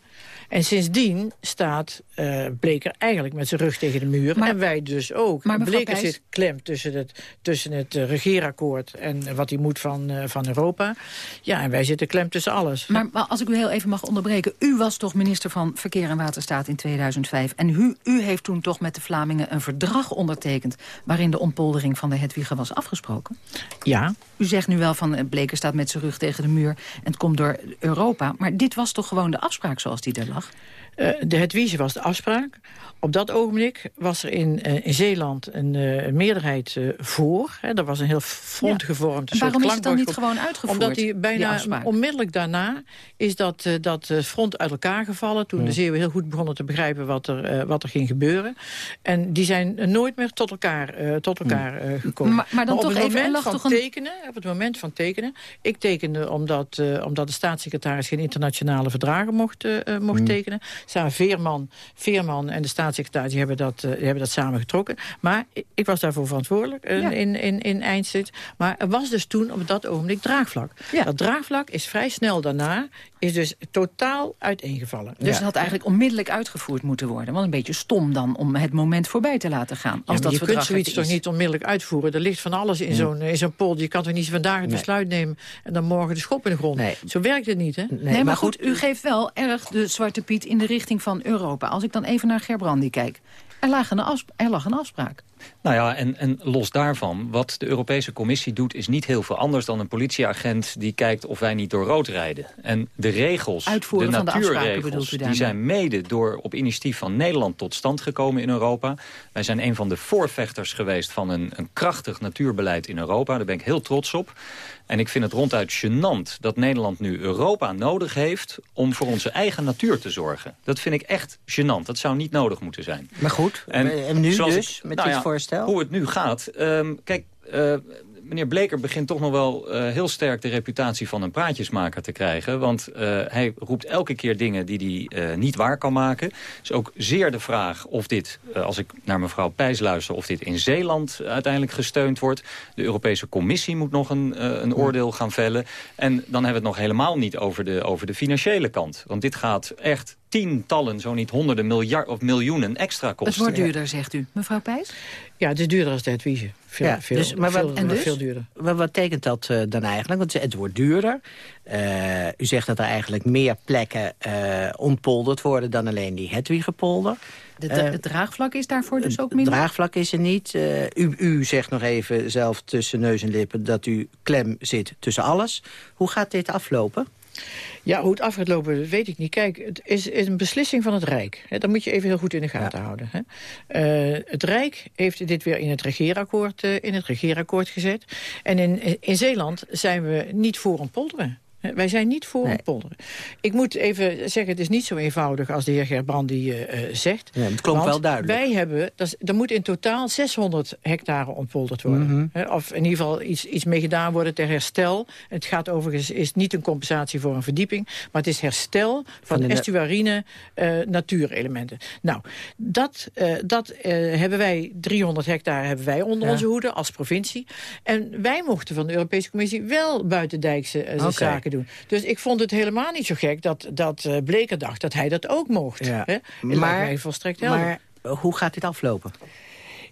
En sindsdien staat eh, Bleker eigenlijk met zijn rug tegen de muur. en wij dus ook. maar Bleker Pijs- zit klem tussen het, tussen het eh, regeerakkoord... en wat hij moet van, eh, van Europa. Ja, en wij zitten klem tussen alles. Maar, maar als ik u heel even mag onderbreken. U was toch minister van Verkeer en Waterstaat in 2005. En u, u heeft toen toch met de Vlamingen een verdrag ondertekend... waarin de ontpoldering van de Hedwige was afgesproken? Ja. U zegt nu wel van Bleker staat met zijn rug tegen de muur... en het komt door Europa. Maar dit was toch gewoon de afspraak zoals die er lag? dag. Eh, de was de afspraak. Op dat ogenblik was er in, eh, in Zeeland een eh, meerderheid voor. Hè. Er was een heel front Ja. gevormd. Een soort waarom is het dan niet gewoon uitgevoerd, Omdat die bijna onmiddellijk daarna is dat, dat front uit elkaar gevallen. Toen Ja. de Zeeuwen heel goed begonnen te begrijpen wat er, wat er ging gebeuren. En die zijn nooit meer tot elkaar, tot elkaar gekomen. Maar- maar dan op toch het even, moment van toch een- tekenen, op het moment van tekenen. Ik tekende omdat, omdat de staatssecretaris geen internationale verdragen mocht, mocht Hmm. tekenen. Samen Veerman, Veerman en de staatssecretaris die hebben, dat, eh, die hebben dat samen getrokken. Maar ik, ik was daarvoor verantwoordelijk eh, Ja. in, in, in Eindstedt. Maar er was dus toen op dat ogenblik draagvlak. Dat draagvlak is vrij snel daarna is dus totaal uiteengevallen. Dus het had eigenlijk onmiddellijk uitgevoerd moeten worden. Wat een beetje stom dan om het moment voorbij te laten gaan. Als Ja, maar dat je verdrag kunt zoiets toch niet onmiddellijk uitvoeren. Er ligt van alles in Ja. zo'n in zo'n polder. Je kan toch niet vandaag het Nee. besluit nemen... en dan morgen de schop in de grond. Zo werkt het niet, hè? Nee, maar, goed, u geeft wel erg de Zwarte Piet in de richting van Europa. Als ik dan even naar Gerbrandi kijk. Er lag een, afsp- er lag een afspraak. Nou ja, en, en los daarvan, wat de Europese Commissie doet... is niet heel veel anders dan een politieagent die kijkt of wij niet door rood rijden. En de regels, Uitvoeren de de natuurregels... u die zijn mede door op initiatief van Nederland tot stand gekomen in Europa. Wij zijn een van de voorvechters geweest van een, een krachtig natuurbeleid in Europa. Daar ben ik heel trots op. En ik vind het ronduit gênant dat Nederland nu Europa nodig heeft... om voor onze eigen natuur te zorgen. Dat vind ik echt gênant. Dat zou niet nodig moeten zijn. Maar goed, en nu dus, met nou dit ja, voorstel? Hoe het nu gaat. ehm, kijk, eh, meneer Bleker begint toch nog wel eh, heel sterk de reputatie van een praatjesmaker te krijgen. Want eh, hij roept elke keer dingen die hij eh, niet waar kan maken. is ook zeer de vraag of dit, als ik naar mevrouw Pijs luister... of dit in Zeeland uiteindelijk gesteund wordt. De Europese Commissie moet nog een, een oordeel gaan vellen. En dan hebben we het nog helemaal niet over de, over de financiële kant. Want dit gaat echt tientallen, zo niet honderden miljard of miljoenen extra Het kosten. wordt duurder, zegt u. Mevrouw Pijs? Ja, het is duurder als de Hedwiege. Veel, Ja, veel, dus, maar wat, veel, en dus? veel duurder. Maar wat tekent dat eh, dan eigenlijk? Want het wordt duurder. Eh, u zegt dat er eigenlijk meer plekken eh, ontpolderd worden... dan alleen die Hedwigepolder. De, Eh, het draagvlak is daarvoor dus ook Het minder? draagvlak is er niet. Eh, u, u zegt nog even zelf tussen neus en lippen... dat u klem zit tussen alles. Hoe gaat dit aflopen? Ja, hoe het af gaat lopen, weet ik niet. Kijk, het is, is een beslissing van het Rijk. Hè, dat moet je even heel goed in de gaten houden. Hè. Eh, het Rijk heeft dit weer in het regeerakkoord, eh, in het regeerakkoord gezet. En in, in Zeeland zijn we niet voor een polderen. Wij zijn niet voor een polderen. Ik moet even zeggen, het is niet zo eenvoudig als de heer Gerbrandi eh, eh, zegt. Ja, het klonk Want wel duidelijk. Wij hebben, dat er moet in totaal 600 hectare ontpolderd worden. Mhm. Of in ieder geval iets, iets mee gedaan worden ter herstel. Het gaat overigens is niet een compensatie voor een verdieping... maar het is herstel van, de estuarine eh, natuurelementen. Nou, dat, dat hebben wij, 300 hectare hebben wij onder Ja. onze hoede als provincie. En wij mochten van de Europese Commissie wel buitendijkse Oké. zaken doen. Dus ik vond het helemaal niet zo gek dat, dat eh, Bleker dacht dat hij dat ook mocht. Ja. Hè? Mij volstrekt helder. maar hoe gaat dit aflopen?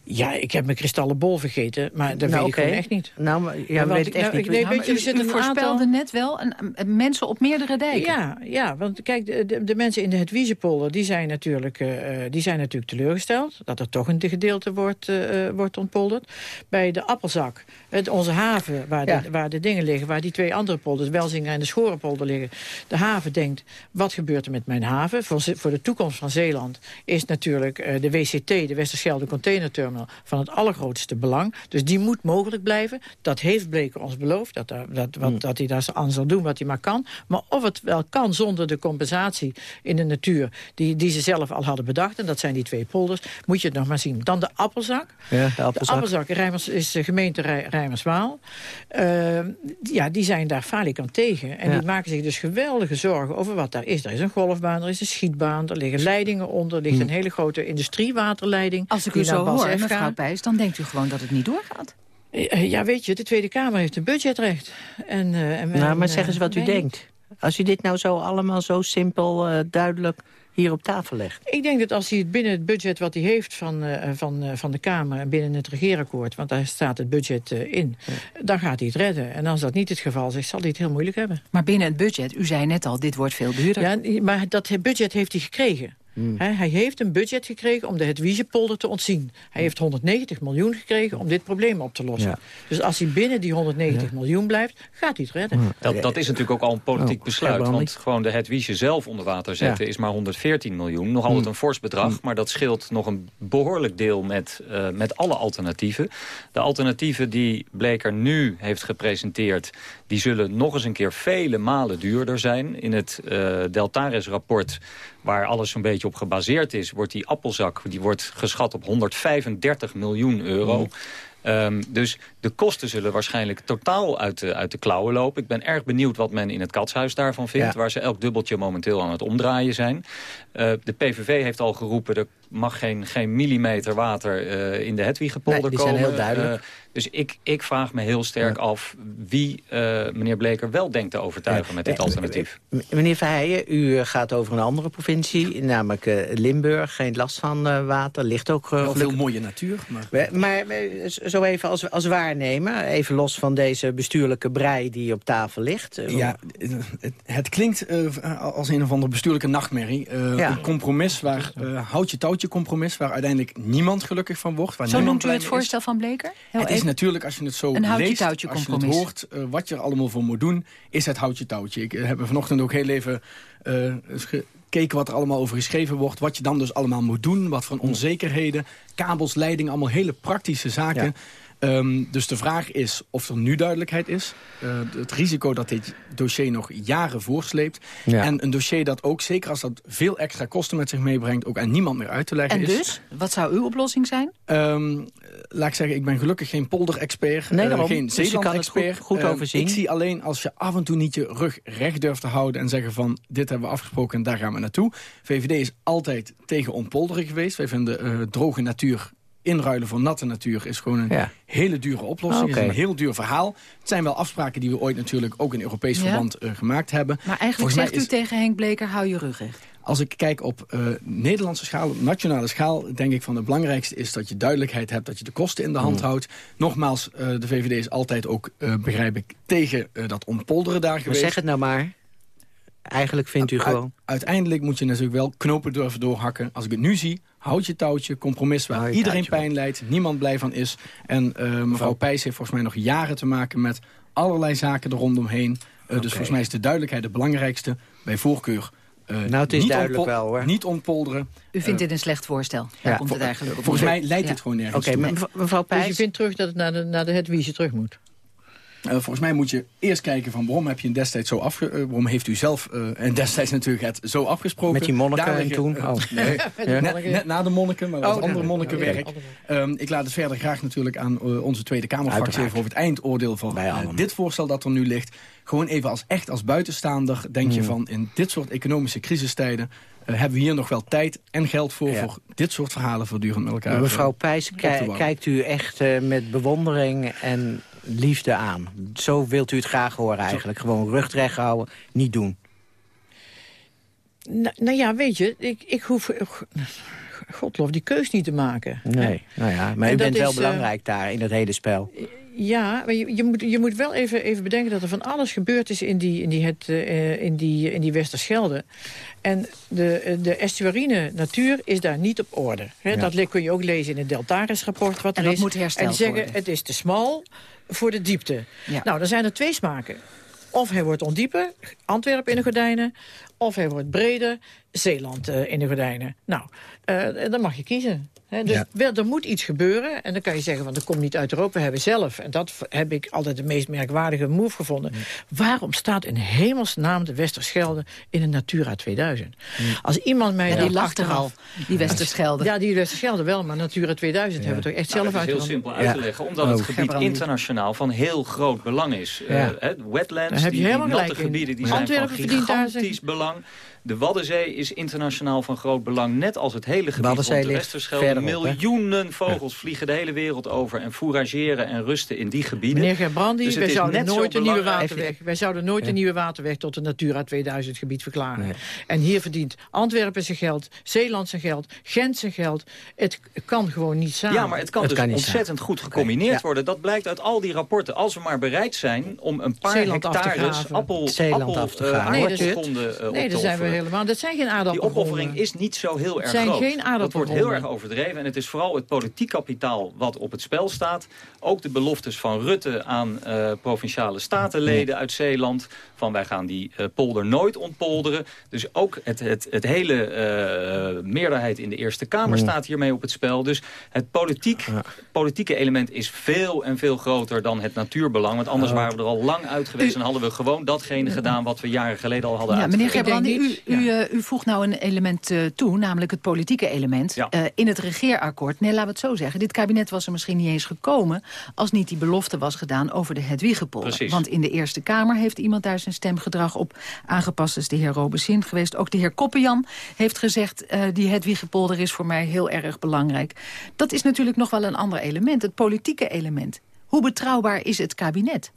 Ja, ik heb mijn kristallenbol vergeten, maar dat Nou, weet ik gewoon echt niet. Nou, maar- ja, want weet het ik- echt nou, niet. nee, weet je, er u, zit u een voorspelde aantal... net wel een, een- mensen op meerdere dijken. Ja, ja, want kijk, de, de, de mensen in de Hedwiegepolder... Die zijn, natuurlijk, eh, die zijn natuurlijk teleurgesteld... dat er toch een gedeelte wordt, eh, eh, wordt ontpolderd. Bij de Appelzak, het, onze haven, waar, Ja. de, waar de dingen liggen... waar die twee andere polders, Welzinger en de Schorenpolder liggen... de haven denkt, wat gebeurt er met mijn haven? Voor, voor de toekomst van Zeeland is natuurlijk de WCT... de Westerschelde Container Terminal van het allergrootste belang. Dus die moet mogelijk blijven. Dat heeft Bleker ons beloofd, dat, daar- dat, wat, Hmm. dat hij daar aan zal doen wat hij maar kan. Maar of het wel kan zonder de compensatie in de natuur... die, die ze zelf al hadden bedacht, en dat zijn die twee polders... moet je het nog maar zien. Dan de appelzak. Ja, de De appelzak. Rijmers, is de gemeente Rij- Rijmerswaal. Eh, ja, die zijn daar falikant tegen. En Ja. die maken zich dus geweldige zorgen over wat daar is. Er is een golfbaan, er is een schietbaan, er liggen leidingen onder... er ligt Hm. een hele grote industriewaterleiding. Als ik die u zo hoor, mevrouw. Pijs, dan denkt u gewoon dat het niet doorgaat. Eh, Ja, weet je, de Tweede Kamer heeft een budgetrecht. En, eh, en Nou, men, maar eh, zeg eens wat u denkt. Als u dit nou zo allemaal zo simpel, eh, duidelijk hier op tafel legt. Ik denk dat als hij het binnen het budget wat hij heeft van, eh, van, eh, van de Kamer... en binnen het regeerakkoord, want daar staat het budget eh, in... dan gaat hij het redden. En als dat niet het geval is, zal hij het heel moeilijk hebben. Maar binnen het budget, u zei net al, dit wordt veel duurder. Ja, maar dat budget heeft hij gekregen. Hè, hij heeft een budget gekregen om de Hedwiegepolder te ontzien. Hij heeft 190 miljoen gekregen om dit probleem op te lossen. Ja. Dus als hij binnen die 190 miljoen blijft, gaat hij het redden. Dat, dat is natuurlijk ook al een politiek Oh, besluit. Want gewoon de Hedwiege zelf onder water zetten Ja. is maar 114 miljoen. Nog altijd Mm. een fors bedrag, maar dat scheelt nog een behoorlijk deel met, eh, met alle alternatieven. De alternatieven die Bleker nu heeft gepresenteerd... die zullen nog eens een keer vele malen duurder zijn. In het eh Deltares-rapport, waar alles zo'n beetje op gebaseerd is... wordt die appelzak die wordt geschat op 135 miljoen euro... Ehm, dus de kosten zullen waarschijnlijk totaal uit de, uit de klauwen lopen. Ik ben erg benieuwd wat men in het katshuis daarvan vindt... Ja. waar ze elk dubbeltje momenteel aan het omdraaien zijn. Eh, de PVV heeft al geroepen... er mag geen, geen millimeter water eh, in de Hedwiegepolder Nee, die komen. zijn heel duidelijk. Dus ik, ik vraag me heel sterk af wie eh, meneer Bleker wel denkt te overtuigen met dit Ja, alternatief. Meneer Verheijen, u eh, gaat over een andere provincie, namelijk eh, Limburg. Geen last van eh, water, ligt ook uh, Wel veel mooie natuur, maar... We- Maar zo even als, als waarnemer, even los van deze bestuurlijke brei die op tafel ligt. Ja, het, het klinkt als een of andere bestuurlijke nachtmerrie. Ja. Een compromis waar, eh houd je touwtje compromis... waar uiteindelijk niemand gelukkig van wordt. Waar Zo noemt u het is. voorstel van Bleker? Heel het is natuurlijk, als je het zo Een leest, touwtje als je het hoort... eh, wat je er allemaal voor moet doen, is het houtje touwtje. Ik eh, heb er vanochtend ook heel even eh, gekeken wat er allemaal over geschreven wordt. Wat je dan dus allemaal moet doen, wat voor onzekerheden. Kabels, leiding, allemaal hele praktische zaken. Ja. Ehm, dus de vraag is of er nu duidelijkheid is. Eh, het risico dat dit dossier nog jaren voorsleept. Ja. En een dossier dat ook, zeker als dat veel extra kosten met zich meebrengt... ook aan niemand meer uit te leggen En is. dus, wat zou uw oplossing zijn? Ehm, laat ik zeggen, ik ben gelukkig geen polder-expert. Nee, eh, daarom. geen Dus Zeeland-expert. goed- goed Ehm, overzien. Ik zie alleen als je af en toe niet je rug recht durft te houden... en zeggen van, dit hebben we afgesproken en daar gaan we naartoe. VVD is altijd tegen ontpolderen geweest. Wij vinden eh, droge natuur inruilen voor natte natuur is gewoon een Ja. hele dure oplossing. Is een heel duur verhaal. Het zijn wel afspraken die we ooit natuurlijk ook in Europees Ja. verband eh, gemaakt hebben. Maar eigenlijk Volgens mij zegt u is- tegen Henk Bleker, hou je rug recht. als ik kijk op eh, Nederlandse schaal, op nationale schaal... denk ik van het belangrijkste is dat je duidelijkheid hebt... dat je de kosten in de hand Mm. houdt. Nogmaals, eh, de VVD is altijd ook, eh, begrijp ik... tegen eh, dat ontpolderen daar maar geweest. zeg het nou maar. Eigenlijk vindt u U- gewoon... uiteindelijk moet je natuurlijk wel knopen durven doorhakken. Als ik het nu zie, houd je touwtje, compromis... waar iedereen touwtje pijn lijdt, niemand blij van is. En eh, mevrouw Pijs heeft volgens mij nog jaren te maken... met allerlei zaken er rondomheen. Eh, Dus volgens mij is de duidelijkheid het belangrijkste. Bij voorkeur eh, Nou, het is niet duidelijk wel, hoor. Niet ontpolderen. U vindt dit een slecht voorstel. Daar ja. komt het eigenlijk op. Volgens mij leidt Ja. het gewoon nergens Oké, toe. mevrouw Dus je Pijs... vindt terug dat het naar de, naar de terug moet? Eh, volgens mij moet je eerst kijken van waarom heb je destijds zo afge... eh, waarom heeft u zelf eh, en destijds natuurlijk het zo afgesproken. Met die monniken Daar en toen? Oh. nee, net, na de monniken, maar was Oh, andere monnikenwerk. Ehm, ik laat het verder graag natuurlijk aan onze Tweede Kamerfractie... Over het eindoordeel van dit voorstel dat er nu ligt. Gewoon even als echt als buitenstaander denk Hmm. je van... in dit soort economische crisistijden hebben we hier nog wel tijd en geld voor... Ja. voor dit soort verhalen voortdurend met elkaar mevrouw Pijs, kijkt u echt met bewondering en liefde aan. Zo wilt u het graag horen eigenlijk. Gewoon rug recht houden, niet doen. Nou, nou ja, weet je, ik, ik hoef... Godlof, die keus niet te maken. Nee, nou ja, maar En u bent wel is, eh, belangrijk daar in dat hele spel. Ja, maar je, je, moet, je moet wel even, even bedenken dat er van alles gebeurd is in die, in die, het, eh, in die, in die Westerschelde. En de, eh, de estuarine natuur is daar niet op orde. Hè? Ja. Dat kun je ook lezen in het Deltaris-rapport. Wat En er dat is. moet hersteld En die zeggen, worden. het is te smal voor de diepte. Ja. Nou, dan zijn er twee smaken. Of hij wordt ondieper, Antwerpen in de gordijnen. Of hij wordt breder, Zeeland eh, in de gordijnen. Nou, eh, dan mag je kiezen. Dus Ja. wel, er moet iets gebeuren. En dan kan je zeggen, want dat komt niet uit Europa. We hebben zelf, en dat heb ik altijd de meest merkwaardige move gevonden. Waarom staat in hemelsnaam de Westerschelde in een Natura 2000? Als iemand mij Ja, dan die lag er achteraf- al, die Westerschelde. Ja, die Westerschelde wel, maar Natura 2000 hebben we toch echt Nou, zelf dat is heel uitgevonden. simpel uit te leggen. Omdat het Oh. gebied internationaal van heel groot belang is. Ja. Eh, hè, wetlands, Daar heb je die, die natte gebieden, die zijn van gigantisch belang. De Waddenzee is internationaal van groot belang. Net als het hele gebied Waddenzee rond de ligt Hè? Miljoenen vogels vliegen de hele wereld over... en fourageren en rusten in die gebieden. Meneer Gerbrandi, Dus het wij is zouden nooit een nieuwe waterweg. Wij zouden nooit Ja. een nieuwe waterweg tot een Natura 2000 gebied verklaren. Nee. En hier verdient Antwerpen zijn geld, Zeeland zijn geld, Gent zijn geld. Het kan gewoon niet samen. Ja, maar het kan dus ontzettend goed gecombineerd worden. Dat blijkt uit al die rapporten. Als we maar bereid zijn om een paar Zeeland hectares appel, Zeeland appel, af te graven. Nee, dat eh, Nee, dat zijn we helemaal. Dat zijn geen Die aardappelgronden. opoffering is niet zo heel Het erg zijn groot. dat wordt heel erg overdreven. En het is vooral het politiek kapitaal wat op het spel staat. Ook de beloftes van Rutte aan eh, provinciale statenleden uit Zeeland. Van wij gaan die eh, polder nooit ontpolderen. Dus ook het, het, het hele eh, meerderheid in de Eerste Kamer Mm. staat hiermee op het spel. Dus het politiek, politieke element is veel en veel groter dan het natuurbelang. Want anders waren we er al lang uit geweest. En hadden we gewoon datgene gedaan wat we jaren geleden al hadden Ja, meneer. Gerbrandi, u, u, eh, u voegt nou een element toe, namelijk het politieke element. Ja. eh, in het regeerakkoord. Nee, laten we het zo zeggen. Dit kabinet was er misschien niet eens gekomen... als niet die belofte was gedaan over de Hedwiggepolder. Precies. Want in de Eerste Kamer heeft iemand daar zijn stemgedrag op aangepast. is de heer Robesin geweest. Ook de heer Koppenjan heeft gezegd... eh, die Hedwiggepolder is voor mij heel erg belangrijk. Dat is natuurlijk nog wel een ander element, het politieke element. Hoe betrouwbaar is het kabinet?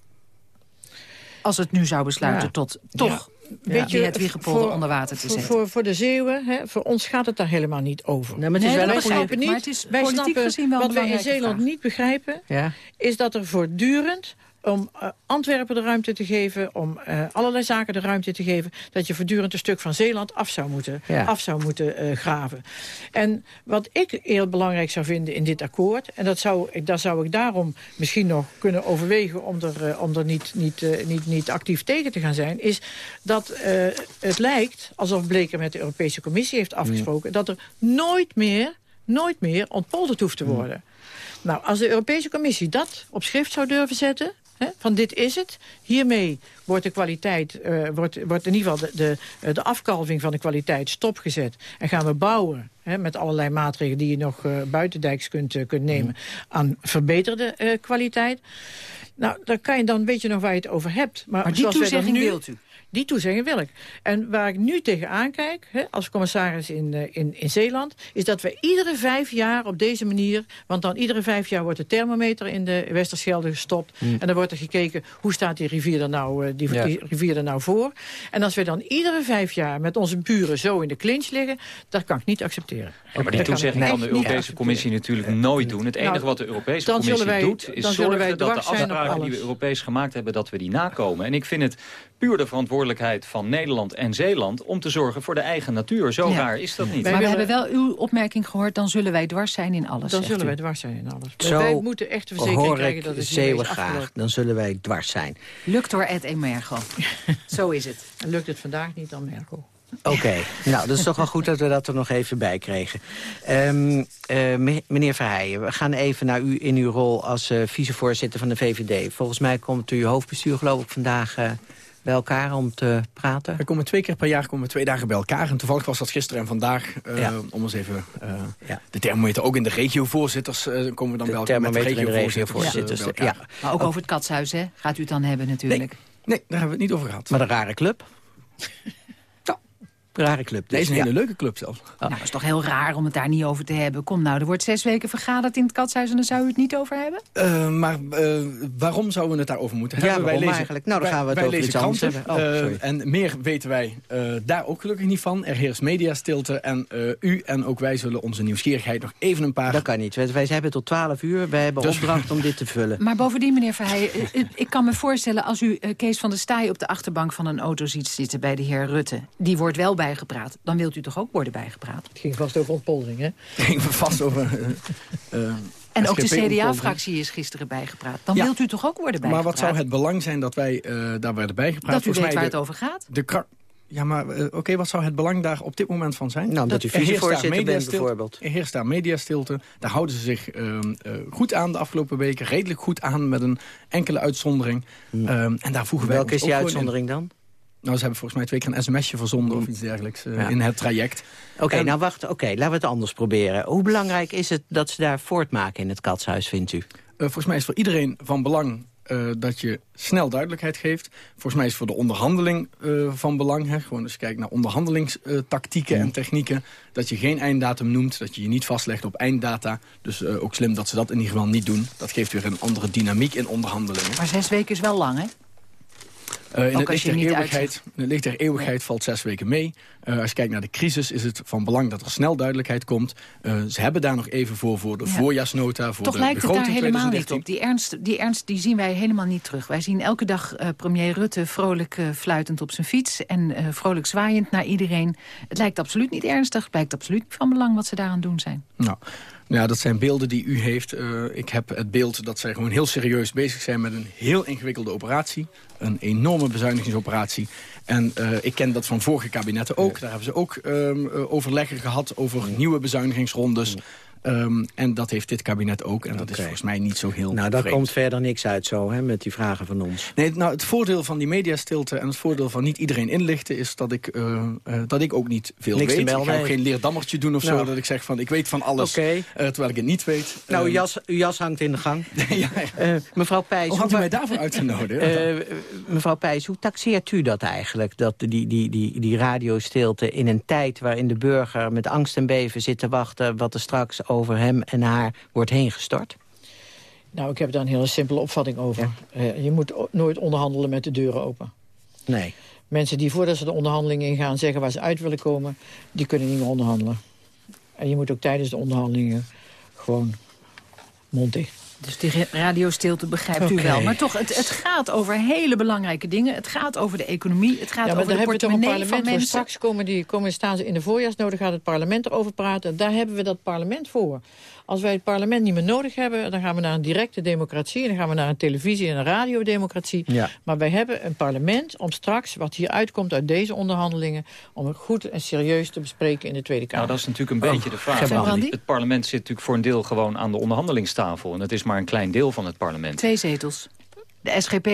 Als het nu zou besluiten Ja. tot toch die je, Hedwiggepolder voor- onder water te voor, zetten. Voor, voor de Zeeuwen, hè, voor ons gaat het daar helemaal niet over. Nee, maar het is Nee, wel goede... ik, niet, maar het is wij politiek snappen, gezien wel een wat wij in Zeeland vraag. niet begrijpen... Ja. is dat er voortdurend om eh, Antwerpen de ruimte te geven... om eh, allerlei zaken de ruimte te geven... dat je voortdurend een stuk van Zeeland af zou moeten, Ja. af zou moeten eh, graven. En wat ik heel belangrijk zou vinden in dit akkoord... en dat zou, ik- daar zou ik daarom misschien nog kunnen overwegen... om er, om er niet, niet, niet, niet actief tegen te gaan zijn... is dat het lijkt, alsof Bleker met de Europese Commissie heeft afgesproken... dat er nooit meer, nooit meer ontpolderd hoeft te worden. Nou, als de Europese Commissie dat op schrift zou durven zetten... Van dit is het, hiermee wordt de kwaliteit, eh, wordt, wordt in ieder geval de, de, eh, de afkalving van de kwaliteit stopgezet. En gaan we bouwen met allerlei maatregelen die je nog eh, buitendijks kunt, kunt nemen aan verbeterde kwaliteit. Nou, dan kan je dan weet je nog waar je het over hebt. Maar, Maar die toezegging nu, wilt u? Die toezegging wil ik. En waar ik nu tegenaan kijk, hè, als commissaris in, eh, in, in Zeeland... is dat we iedere vijf jaar op deze manier... want dan iedere vijf jaar wordt de thermometer in de Westerschelde gestopt... Hmm. en dan wordt er gekeken hoe staat die rivier er nou, eh, die, Ja. die rivier er nou voor. En als we dan iedere vijf jaar met onze buren zo in de clinch liggen... dat kan ik niet accepteren. Ja, maar die toezegging kan de Europese. Commissie natuurlijk nooit doen. Het enige Nou, wat de Europese Commissie wij- doet... is wij zorgen dat de afspraken die we. Europees gemaakt hebben... dat we die nakomen. En ik vind het puur de verantwoordelijkheid van Nederland en Zeeland... om te zorgen voor de eigen natuur. Zo Ja. raar is dat niet. maar we hebben wel uw opmerking gehoord, dan zullen wij dwars zijn in alles. Dan zullen u. wij dwars zijn in alles. Zo wij moeten echt de verzekering krijgen ik dat het Zeeuwen is graag. Dan zullen wij dwars zijn. Lukt door Ed Emergo. Zo is het. En lukt het vandaag niet, dan Merkel. Oké, nou, dat is toch wel goed dat we dat er nog even bij kregen. Me- meneer Verheijen, we gaan even naar u in uw rol als eh, vicevoorzitter van de VVD. Volgens mij komt uw hoofdbestuur geloof ik vandaag eh, bij elkaar om te praten. We komen twee keer per jaar komen we twee dagen bij elkaar. En toevallig was dat gisteren en vandaag. eh, Ja. Om eens even eh, Ja. de thermometer. Ook in de regiovoorzitters eh, komen we dan De bij elkaar. met de regiovoorzitters, regiovoorzitters, bij ja. elkaar. Maar ook over het katshuis, hè? Gaat u het dan hebben natuurlijk. Nee, daar hebben we het niet over gehad. Maar een rare club. Rare club dus. Nee, is een ja. hele leuke club zelf. Nou, het is toch heel raar om het daar niet over te hebben. Kom nou, er wordt zes weken vergaderd in het katshuis... en daar zou u het niet over hebben? Eh, maar eh, waarom zouden we het daarover moeten Ja, hebben? waarom eigenlijk? Nou, dan wij- gaan we het wij over lezen iets anders hebben. Oh, eh, en meer weten wij eh, daar ook gelukkig niet van. Er heerst mediastilte en eh, u en ook wij zullen onze nieuwsgierigheid nog even een paar... Dat kan niet. Wij, wij hebben tot 12 uur. Wij hebben Dus- opdracht om dit te vullen. Maar bovendien, meneer Verheijen, ik kan me voorstellen... als u Kees van der Staaij op de achterbank van een auto ziet zitten bij de heer Rutte... die wordt wel bijgepraat, dan wilt u toch ook worden bijgepraat? Het ging vast over ontpoldering, hè? ging vast over... eh, eh, En ook de. CDA-fractie is gisteren bijgepraat. Dan Ja. wilt u toch ook worden Maar bijgepraat? wat zou het belang zijn dat wij eh, daar werden bijgepraat? Dat u weet Volgens mij waar de- het over gaat? De ja, maar oké, wat zou het belang daar op dit moment van zijn? Nou, u Er heerst daar vicevoorzitter bent mediastilte- bijvoorbeeld. Er heerst daar mediastilte. Daar houden ze zich ehm, eh, goed aan de afgelopen weken. Redelijk goed aan met een enkele uitzondering. Ehm, en daar voegen wij Welke ons is die in. uitzondering dan? Nou, ze hebben volgens mij twee keer een sms'je verzonden of iets dergelijks eh, Ja. in het traject. Oké, En- nou wacht. Oké, laten we het anders proberen. Hoe belangrijk is het dat ze daar voortmaken in het katshuis, vindt u? Eh, volgens mij is voor iedereen van belang eh, dat je snel duidelijkheid geeft. Volgens mij is voor de onderhandeling eh, van belang. Hè, gewoon als je kijkt naar onderhandelingstactieken en technieken. Dat je geen einddatum noemt. Dat je je niet vastlegt op einddata. Dus eh, ook slim dat ze dat in ieder geval niet doen. Dat geeft weer een andere dynamiek in onderhandelingen. Maar zes weken is wel lang, hè? Eh, in, het licht der eeuwigheid, in het licht der eeuwigheid valt zes weken mee. Eh, als je kijkt naar de crisis is het van belang dat er snel duidelijkheid komt. Eh, ze hebben daar nog even voor, voor de Ja. voorjaarsnota, voor Toch de lijkt het daar helemaal niet 2013. op. Die ernst, die ernst die zien wij helemaal niet terug. Wij zien elke dag premier Rutte vrolijk fluitend op zijn fiets... en vrolijk zwaaiend naar iedereen. Het lijkt absoluut niet ernstig. Het lijkt absoluut niet van belang wat ze daaraan doen zijn. Nou ja, dat zijn beelden die u heeft. Eh, ik heb het beeld dat zij gewoon heel serieus bezig zijn met een heel ingewikkelde operatie. Een enorme bezuinigingsoperatie. En eh, ik ken dat van vorige kabinetten ook. Daar hebben ze ook eh, overleggen gehad over nieuwe bezuinigingsrondes. Ehm, en dat heeft dit kabinet ook. En dat is volgens mij niet zo heel Nou, daar komt verder niks uit zo, hè, met die vragen van ons. Nee, nou, het voordeel van die mediastilte en het voordeel van niet iedereen inlichten... is dat ik, eh, eh, dat ik ook niet veel Niks weet. ik ga ook nee. geen leerdammertje doen of zo, Nou. dat ik zeg van ik weet van alles, eh, terwijl ik het niet weet. Nou, uw Ehm, jas, uw jas hangt in de gang. Eh, mevrouw Pijs... Oh, had u mij daarvoor uitgenodigd? Mevrouw Pijs, hoe taxeert u dat eigenlijk? Dat die, die, die, die radiostilte in een tijd waarin de burger met angst en beven zit te wachten... wat er straks over hem en haar wordt heen gestort? Nou, ik heb daar een hele simpele opvatting over. Eh, je moet nooit onderhandelen met de deuren open. Nee. Mensen die voordat ze de onderhandelingen ingaan zeggen waar ze uit willen komen... die kunnen niet meer onderhandelen. En je moet ook tijdens de onderhandelingen gewoon mond dicht. Dus die radiostilte begrijpt u wel. Maar toch, het, het gaat over hele belangrijke dingen. Het gaat over de economie. Het gaat Ja, over de portemonnee van parlement. Straks komen, die, komen staan ze in de voorjaarsnodig, gaat het parlement erover praten. Daar hebben we dat parlement voor. Als wij het parlement niet meer nodig hebben, dan gaan we naar een directe democratie. En dan gaan we naar een televisie- en een radiodemocratie. Ja. Maar wij hebben een parlement om straks, wat hier uitkomt uit deze onderhandelingen... om het goed en serieus te bespreken in de Tweede Kamer. Nou, dat is natuurlijk een beetje de vraag. Gebrandi? Het parlement zit natuurlijk voor een deel gewoon aan de onderhandelingstafel. En het is maar een klein deel van het parlement. Twee zetels. De SGP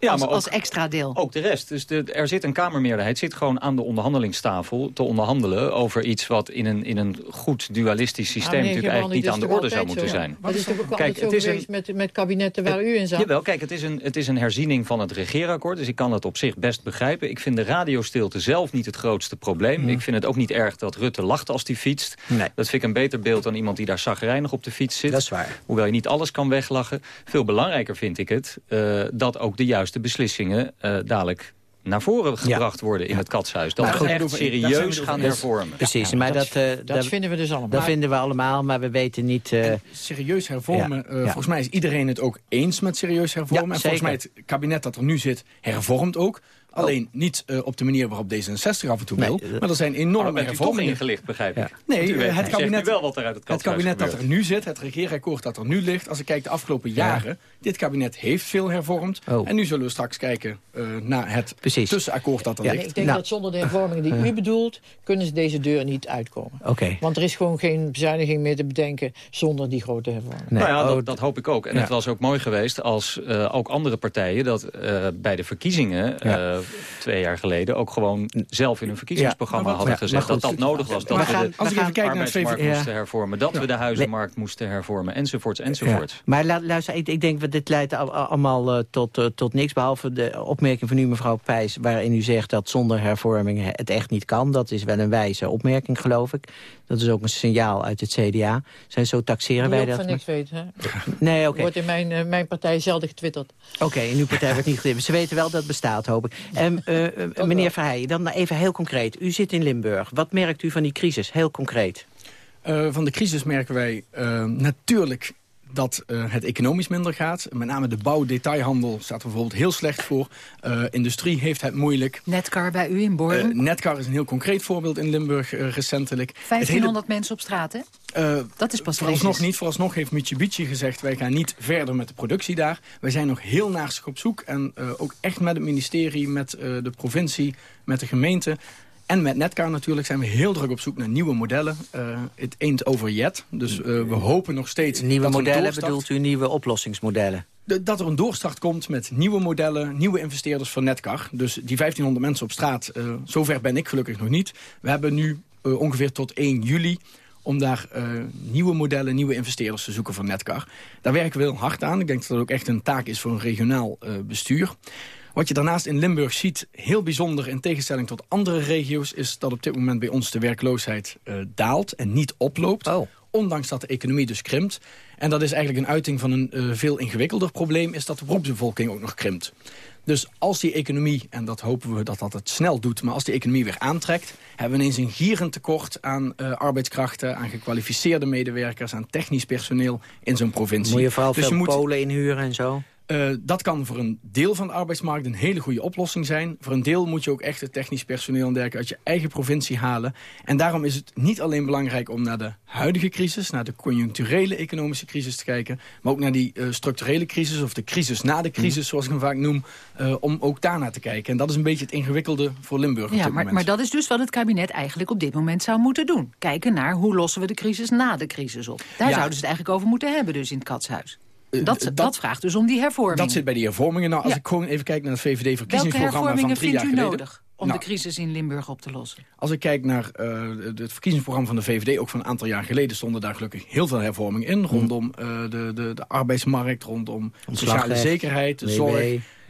Ja, als, maar ook- als extra deel. Ook de rest. Dus de, er zit een Kamermeerderheid, zit gewoon aan de onderhandelingstafel te onderhandelen over iets wat in een, in een goed dualistisch systeem Ah, natuurlijk eigenlijk niet aan de orde zou moeten zijn. Dat is Kijk, het is een- met, met kabinetten waar u in zat? Jawel, kijk, het is, een, het is een herziening van het regeerakkoord. Dus ik kan dat op zich best begrijpen. Ik vind de radiostilte zelf niet het grootste probleem. Ik vind het ook niet erg dat Rutte lacht als hij fietst. Nee. Dat vind ik een beter beeld dan iemand die daar zagrijnig op de fiets zit. Dat is waar. Hoewel je niet alles kan weglachen. Veel belangrijker vind ik het eh, dat ook de juiste beslissingen eh, dadelijk naar voren gebracht worden in het katshuis. Dat Maar we echt serieus over gaan hervormen. Precies, Ja, maar dat- dat, eh, dat vinden we dus allemaal. Dat vinden we allemaal, maar we weten niet... eh, serieus hervormen. Ja, eh, ja. Volgens mij is iedereen het ook eens met serieus hervormen. Ja, en volgens mij het kabinet dat er nu zit, hervormt ook. Alleen niet eh, op de manier waarop D66 af en toe wil. maar er zijn enorme hervormingen. ingelicht, begrijp ik. Nee, eh, weet- het kabinet, wel wat er uit het het kabinet dat er nu zit, het regeerakkoord dat er nu ligt... als ik kijk de afgelopen jaren, dit kabinet heeft veel hervormd. Oh. En nu zullen we straks kijken eh, naar het tussenakkoord dat er Ja, ligt. ik denk dat zonder de hervormingen die u bedoelt... kunnen ze deze deur niet uitkomen. Oké. Want er is gewoon geen bezuiniging meer te bedenken... zonder die grote hervorming. nou ja, oh, dat, dat hoop ik ook. En Ja. het was ook mooi geweest als eh, ook andere partijen... dat eh, bij de verkiezingen eh, twee jaar geleden... ook gewoon zelf in een verkiezingsprogramma Ja, hadden gezegd... dat dat nodig was. Dat we gaan- de als ik even kijk naar het arbeidsmarkt VVD moesten hervormen. Dat we de huizenmarkt moesten hervormen. Enzovoorts, enzovoorts. Ja. Maar luister, ik, ik denk dat dit leidt al- al- allemaal eh, tot, eh, tot niks. Behalve de opmerking van u, mevrouw Pijs... waarin u zegt dat zonder hervorming het echt niet kan. Dat is wel een wijze opmerking, geloof ik. Dat is ook een signaal uit het CDA. Zijn zo taxeren wij dat? van niks weten, hè? Nee, oké. Wordt in mijn, eh, mijn partij zelden getwitterd. Oké, in uw partij wordt niet gedaan. Ze weten wel dat het bestaat, hoop ik. Eh, meneer Verheijen, dan even heel concreet. U zit in Limburg. Wat merkt u van die crisis? Heel concreet. Eh, van de crisis merken wij natuurlijk dat eh, het economisch minder gaat. Met name de bouw, detailhandel staat er bijvoorbeeld heel slecht voor. Eh, industrie heeft het moeilijk. Netcar bij u in Born. Eh, Netcar is een heel concreet voorbeeld in Limburg recentelijk. Het hele 1500 mensen op straat, hè? Dat is pas Vooralsnog niet. Vooralsnog heeft Mitsubishi gezegd... wij gaan niet verder met de productie daar. Wij zijn nog heel naastig op zoek. En ook echt met het ministerie, met de provincie, met de gemeente... En met Netcar natuurlijk zijn we heel druk op zoek naar nieuwe modellen. Eh, Het ain't over yet. Dus eh, we hopen nog steeds... Nieuwe modellen doorstart- bedoelt u nieuwe oplossingsmodellen? de- dat er een doorstart komt met nieuwe modellen, nieuwe investeerders voor Netcar. Dus die 1500 mensen op straat, eh, zover ben ik gelukkig nog niet. We hebben nu ongeveer tot 1 juli om daar nieuwe modellen, nieuwe investeerders te zoeken voor Netcar. Daar werken we heel hard aan. Ik denk dat dat ook echt een taak is voor een regionaal bestuur. Wat je daarnaast in Limburg ziet, heel bijzonder in tegenstelling tot andere regio's... is dat op dit moment bij ons de werkloosheid eh, daalt en niet oploopt. Ondanks dat de economie dus krimpt. En dat is eigenlijk een uiting van een eh, veel ingewikkelder probleem... is dat de beroepsbevolking ook nog krimpt. Dus als die economie, en dat hopen we dat dat het snel doet... maar als die economie weer aantrekt... hebben we ineens een gierend tekort aan eh, arbeidskrachten... aan gekwalificeerde medewerkers, aan technisch personeel in zo'n provincie. Moet je vooral Dus veel moet- Polen inhuren en zo? Eh, dat kan voor een deel van de arbeidsmarkt een hele goede oplossing zijn. Voor een deel moet je ook echt het technisch personeel en dergelijke uit je eigen provincie halen. En daarom is het niet alleen belangrijk om naar de huidige crisis, naar de conjuncturele economische crisis te kijken, maar ook naar die eh, structurele crisis of de crisis na de crisis, zoals ik hem vaak noem, eh, om ook daarnaar te kijken. En dat is een beetje het ingewikkelde voor Limburg op Ja, dit maar, moment. maar dat is dus wat het kabinet eigenlijk op dit moment zou moeten doen. Kijken naar hoe lossen we de crisis na de crisis op. Daar Ja. zouden ze het eigenlijk over moeten hebben dus in het katshuis. Eh, Dat, dat- dat, vraagt dus om die hervorming. Dat zit bij die hervormingen. Nou, als Ja. ik gewoon even kijk naar het VVD-verkiezingsprogramma van hervormingen drie vindt jaar u geleden. nodig om Nou, de crisis in Limburg op te lossen? Als ik kijk naar eh, het verkiezingsprogramma van de VVD... ook van een aantal jaar geleden stonden daar gelukkig heel veel hervormingen in... rondom eh, de, de, de arbeidsmarkt, rondom sociale zekerheid, de WW. zorg...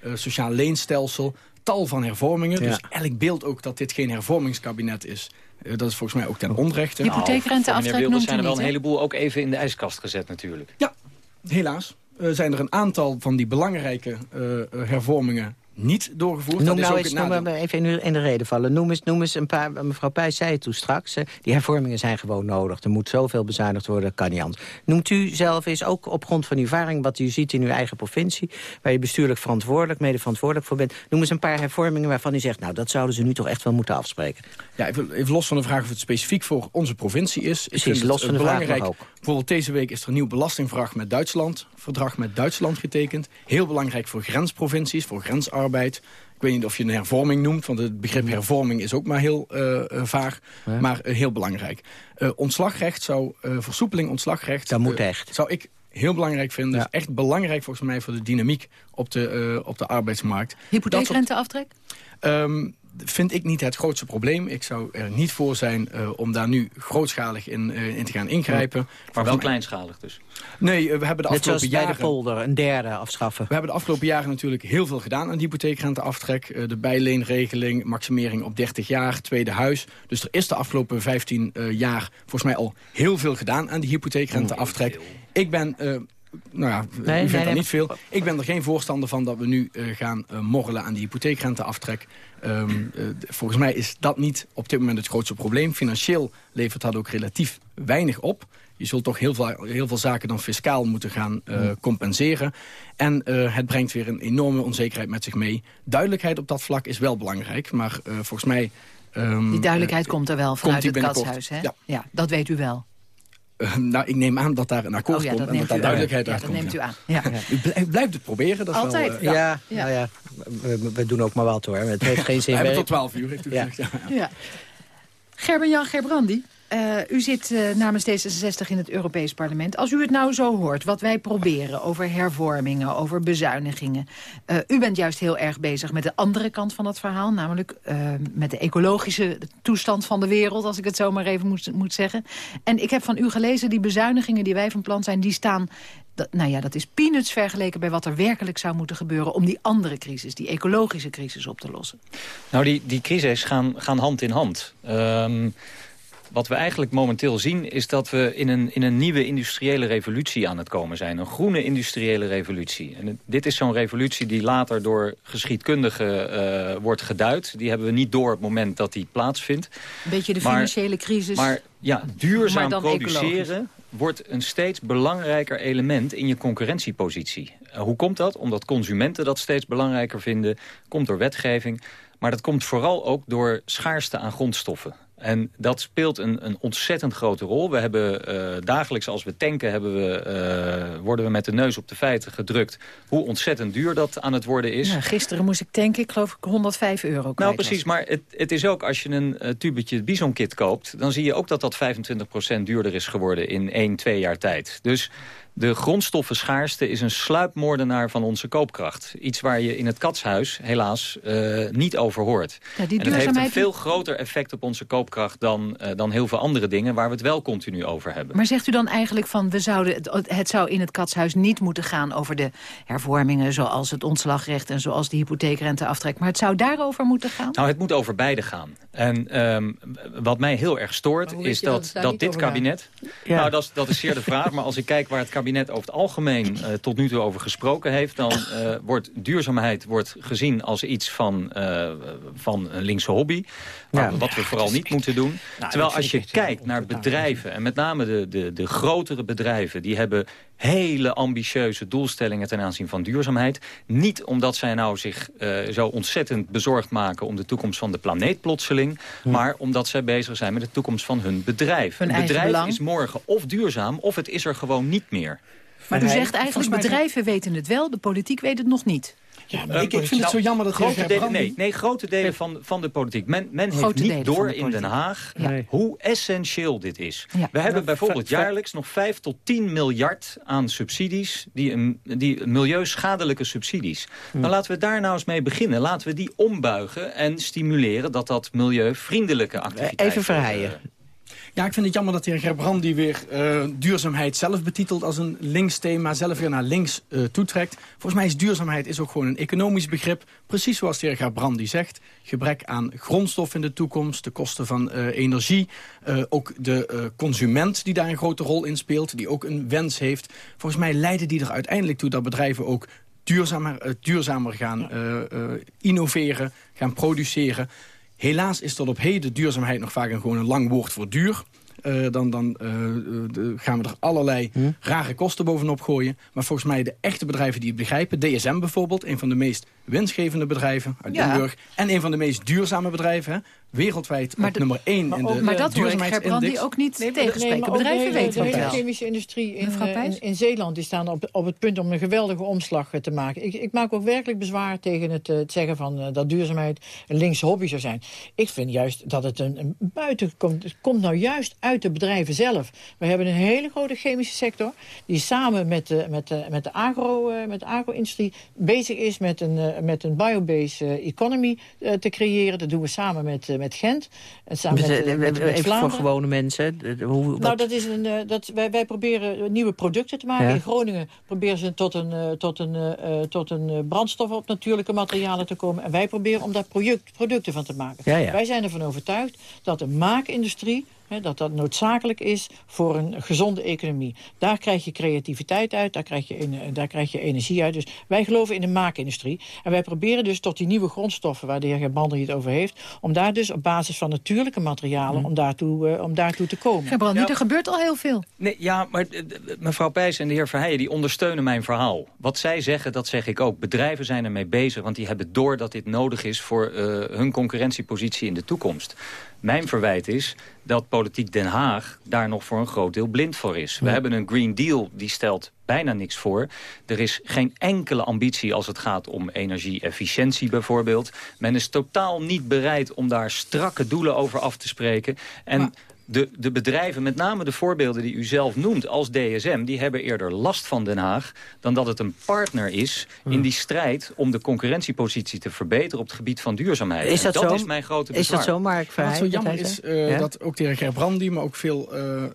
eh, sociaal leenstelsel, tal van hervormingen. Ja. Dus elk beeld ook dat dit geen hervormingskabinet is... eh, dat is volgens mij ook ten onrechte. Hypotheekrenteaftrek Wilders noemt u zijn er wel niet, een heleboel ook even in de ijskast gezet natuurlijk. Helaas eh, zijn er een aantal van die belangrijke eh, eh, hervormingen niet doorgevoerd. Noem dat is nou ook eens, noem even in, de reden vallen. Noem eens, noem eens een paar, mevrouw Pijs zei het toen straks. die hervormingen zijn gewoon nodig. Er moet zoveel bezuinigd worden, kan niet anders. Noemt u zelf eens, ook op grond van uw ervaring... wat u ziet in uw eigen provincie... waar je bestuurlijk verantwoordelijk, mede verantwoordelijk voor bent... noem eens een paar hervormingen waarvan u zegt... nou, dat zouden ze nu toch echt wel moeten afspreken. Ja, even, even los van de vraag of het specifiek voor onze provincie is. Precies, los van eh, de vraag belangrijk. ook. Bijvoorbeeld deze week is er een nieuw belastingverdrag met Duitsland. Verdrag met Duitsland getekend. Heel belangrijk voor grensprovincies, voor grensarbeid. Ik weet niet of je een hervorming noemt, want het begrip hervorming is ook maar heel eh, eh, vaag. Ja. Maar eh, heel belangrijk. Eh, ontslagrecht zou, eh, versoepeling ontslagrecht... Dat moet echt. Zou ik heel belangrijk vinden. Ja. is echt belangrijk volgens mij voor de dynamiek op de, eh, op de arbeidsmarkt. Hypotheekrenteaftrek? Ehm, vind ik niet het grootste probleem. Ik zou er niet voor zijn eh, om daar nu grootschalig in, eh, in te gaan ingrijpen. Maar wel kleinschalig dus. Nee, eh, we hebben de Net afgelopen de jaren... polder, een derde afschaffen. We hebben de afgelopen jaren natuurlijk heel veel gedaan aan de hypotheekrenteaftrek. Eh, de bijleenregeling, maximering op 30 jaar, tweede huis. Dus er is de afgelopen 15 eh, jaar volgens mij al heel veel gedaan aan die hypotheekrenteaftrek. Ik ben... nou ja, u vindt nee, dat nee. niet veel. Ik ben er geen voorstander van dat we nu eh, gaan eh, morrelen aan die hypotheekrenteaftrek. Ehm, eh, volgens mij is dat niet op dit moment het grootste probleem. Financieel levert dat ook relatief weinig op. Je zult toch heel veel, heel veel zaken dan fiscaal moeten gaan eh, compenseren. En het brengt weer een enorme onzekerheid met zich mee. Duidelijkheid op dat vlak is wel belangrijk. Maar volgens mij... ehm, Die duidelijkheid komt er wel vanuit het katshuis, hè? Ja. dat weet u wel. Eh, nou, ik neem aan dat daar een akkoord Oh ja, komt dat en dat neemt daar u aan. duidelijkheid Ja, uit dat komt. neemt u aan. Ja. U blij- blijft het proberen. Dat is Altijd. Wel, eh, Ja, nou ja, we, we doen ook maar wat hoor. Het heeft geen zin We hebben meer. tot 12 uur, heeft u Ja. gezegd. Ja. Ja. Gerben-Jan Gerbrandi, Eh, u zit uh, namens D66 in het Europees Parlement. Als u het nou zo hoort, wat wij proberen over hervormingen, over bezuinigingen. Uh, u bent juist heel erg bezig met de andere kant van het verhaal. Namelijk met de ecologische toestand van de wereld, als ik het zo maar even moet, moet zeggen. En ik heb van u gelezen, die bezuinigingen die wij van plan zijn... die staan dat, nou ja, dat is peanuts vergeleken bij wat er werkelijk zou moeten gebeuren... om die andere crisis, die ecologische crisis, op te lossen. Nou, die, die crisis gaan, gaan hand in hand. Um, wat we eigenlijk momenteel zien is dat we in een, in een nieuwe industriële revolutie aan het komen zijn. Een groene industriële revolutie. En dit is zo'n revolutie die later door geschiedkundigen uh, wordt geduid. Die hebben we niet door op het moment dat die plaatsvindt. Een beetje de financiële crisis. Maar ja, duurzaam maar produceren wordt een steeds belangrijker element in je concurrentiepositie. Uh, hoe komt dat? Omdat consumenten dat steeds belangrijker vinden. Komt door wetgeving. Maar dat komt vooral ook door schaarste aan grondstoffen. En dat speelt een, een ontzettend grote rol. We hebben uh, dagelijks als we tanken hebben we, uh, worden we met de neus op de feiten gedrukt... hoe ontzettend duur dat aan het worden is. Ja, gisteren moest ik tanken, ik geloof ik 105 euro kwijt Nou precies, maar het, het is ook als je een uh, tubetje bisonkit koopt... dan zie je ook dat dat 25% duurder is geworden in 1, 2 jaar tijd. Dus de grondstoffenschaarste is een sluipmoordenaar van onze koopkracht. Iets waar je in het katshuis helaas uh, niet over hoort. Ja, die en het heeft een veel groter effect op onze koopkracht... Dan, uh, dan heel veel andere dingen waar we het wel continu over hebben. Maar zegt u dan eigenlijk van... We zouden, het, het zou in het katshuis niet moeten gaan over de hervormingen... zoals het ontslagrecht en zoals de hypotheekrenteaftrek... maar het zou daarover moeten gaan? Nou, het moet over beide gaan. En um, wat mij heel erg stoort is dat, dat, dat dit kabinet... Ja. Nou, dat is, dat is zeer de vraag, maar als ik kijk waar het kabinet kabinet over het algemeen uh, tot nu toe over gesproken heeft... dan uh, wordt duurzaamheid wordt gezien als iets van, uh, van een linkse hobby. Ja. Wat we vooral niet moeten doen. Nou, Terwijl als je kijkt naar bedrijven... en met name de, de, de grotere bedrijven... die hebben hele ambitieuze doelstellingen ten aanzien van duurzaamheid. Niet omdat zij nou zich uh, zo ontzettend bezorgd maken... om de toekomst van de planeet plotseling... Maar omdat zij bezig zijn met de toekomst van hun bedrijf. Hun bedrijf is morgen of duurzaam... of het is er gewoon niet meer. Maar u zegt eigenlijk, bedrijven weten het wel, de politiek weet het nog niet. Ja, maar ik, ik, vind het zo jammer dat grote delen, nee, nee, grote delen van, van de politiek. Men, men heeft niet door in Den Haag ja. hoe essentieel dit is. Ja. We hebben bijvoorbeeld jaarlijks nog 5 tot 10 miljard aan subsidies, die, die milieuschadelijke subsidies. Hm. Dan laten we daar nou eens mee beginnen. Laten we die ombuigen en stimuleren dat dat milieuvriendelijke activiteiten... Even verheien. Ja, ik vind het jammer dat de heer Gerbrandi weer uh, duurzaamheid zelf betitelt als een links thema, zelf weer naar links uh, toetrekt. Volgens mij is duurzaamheid is ook gewoon een economisch begrip. Precies zoals de heer Gerbrandi zegt. Gebrek aan grondstof in de toekomst, de kosten van uh, energie. ook de consument die daar een grote rol in speelt, die ook een wens heeft. Volgens mij leiden die er uiteindelijk toe dat bedrijven ook duurzamer, duurzamer gaan innoveren, gaan produceren. Helaas is tot op heden duurzaamheid nog vaak een, gewoon een lang woord voor duur. Uh, dan, dan uh, de, gaan we er allerlei hm? rare kosten bovenop gooien. Maar volgens mij de echte bedrijven die het begrijpen... DSM bijvoorbeeld, een van de meest winstgevende bedrijven uit ja. Limburg... en een van de meest duurzame bedrijven. Hè, wereldwijd op nummer 1 in de Maar dat hoor ik Gerbrandi ook niet nee, tegenspreken. Nee, bedrijven weten de, de, de chemische industrie in, uh, in, in, Zeeland... die staan op, op het punt om een geweldige omslag te maken. Ik, ik maak ook werkelijk bezwaar tegen het, het zeggen van... Uh, dat duurzaamheid een linkse hobby zou zijn. Ik vind juist dat het een, een buiten komt. Het komt nou juist uit de bedrijven zelf. We hebben een hele grote chemische sector... die samen met de, met de, met de agro-industrie agro bezig is met een, met een biobased economy te creëren. Dat doen we samen met met Gent. En samen met, met, met, met Even voor gewone mensen. Hoe, nou, dat is een, dat, wij, wij proberen nieuwe producten te maken. Ja. In Groningen proberen ze tot een, tot een, tot een brandstof op natuurlijke materialen te komen. En wij proberen om daar product, producten van te maken. Ja, ja. Wij zijn ervan overtuigd dat de maakindustrie dat dat noodzakelijk is voor een gezonde economie. Daar krijg je creativiteit uit, daar krijg je, daar krijg je energie uit. Dus wij geloven in de maakindustrie. En wij proberen dus tot die nieuwe grondstoffen... waar de heer Gerbrandy het over heeft... om daar dus op basis van natuurlijke materialen... Mm. om, daartoe, uh, om daartoe te komen. Gerbrandy, ja. er gebeurt al heel veel. Nee, ja, maar mevrouw Pijs en de heer Verheijen... die ondersteunen mijn verhaal. Wat zij zeggen, dat zeg ik ook. Bedrijven zijn ermee bezig, want die hebben door dat dit nodig is... voor uh, hun concurrentiepositie in de toekomst. Mijn verwijt is dat politiek Den Haag daar nog voor een groot deel blind voor is. We hebben een Green Deal die stelt bijna niks voor. Er is geen enkele ambitie als het gaat om energie-efficiëntie bijvoorbeeld. Men is totaal niet bereid om daar strakke doelen over af te spreken. En de, de bedrijven, met name de voorbeelden die u zelf noemt als DSM... die hebben eerder last van Den Haag dan dat het een partner is... in die strijd om de concurrentiepositie te verbeteren... op het gebied van duurzaamheid. Is dat, zo? is mijn grote Is bezwaar. dat zo, Mark Wat zo jammer is eh, Ja? dat ook de heer Gerbrandi, maar ook veel eh, eh,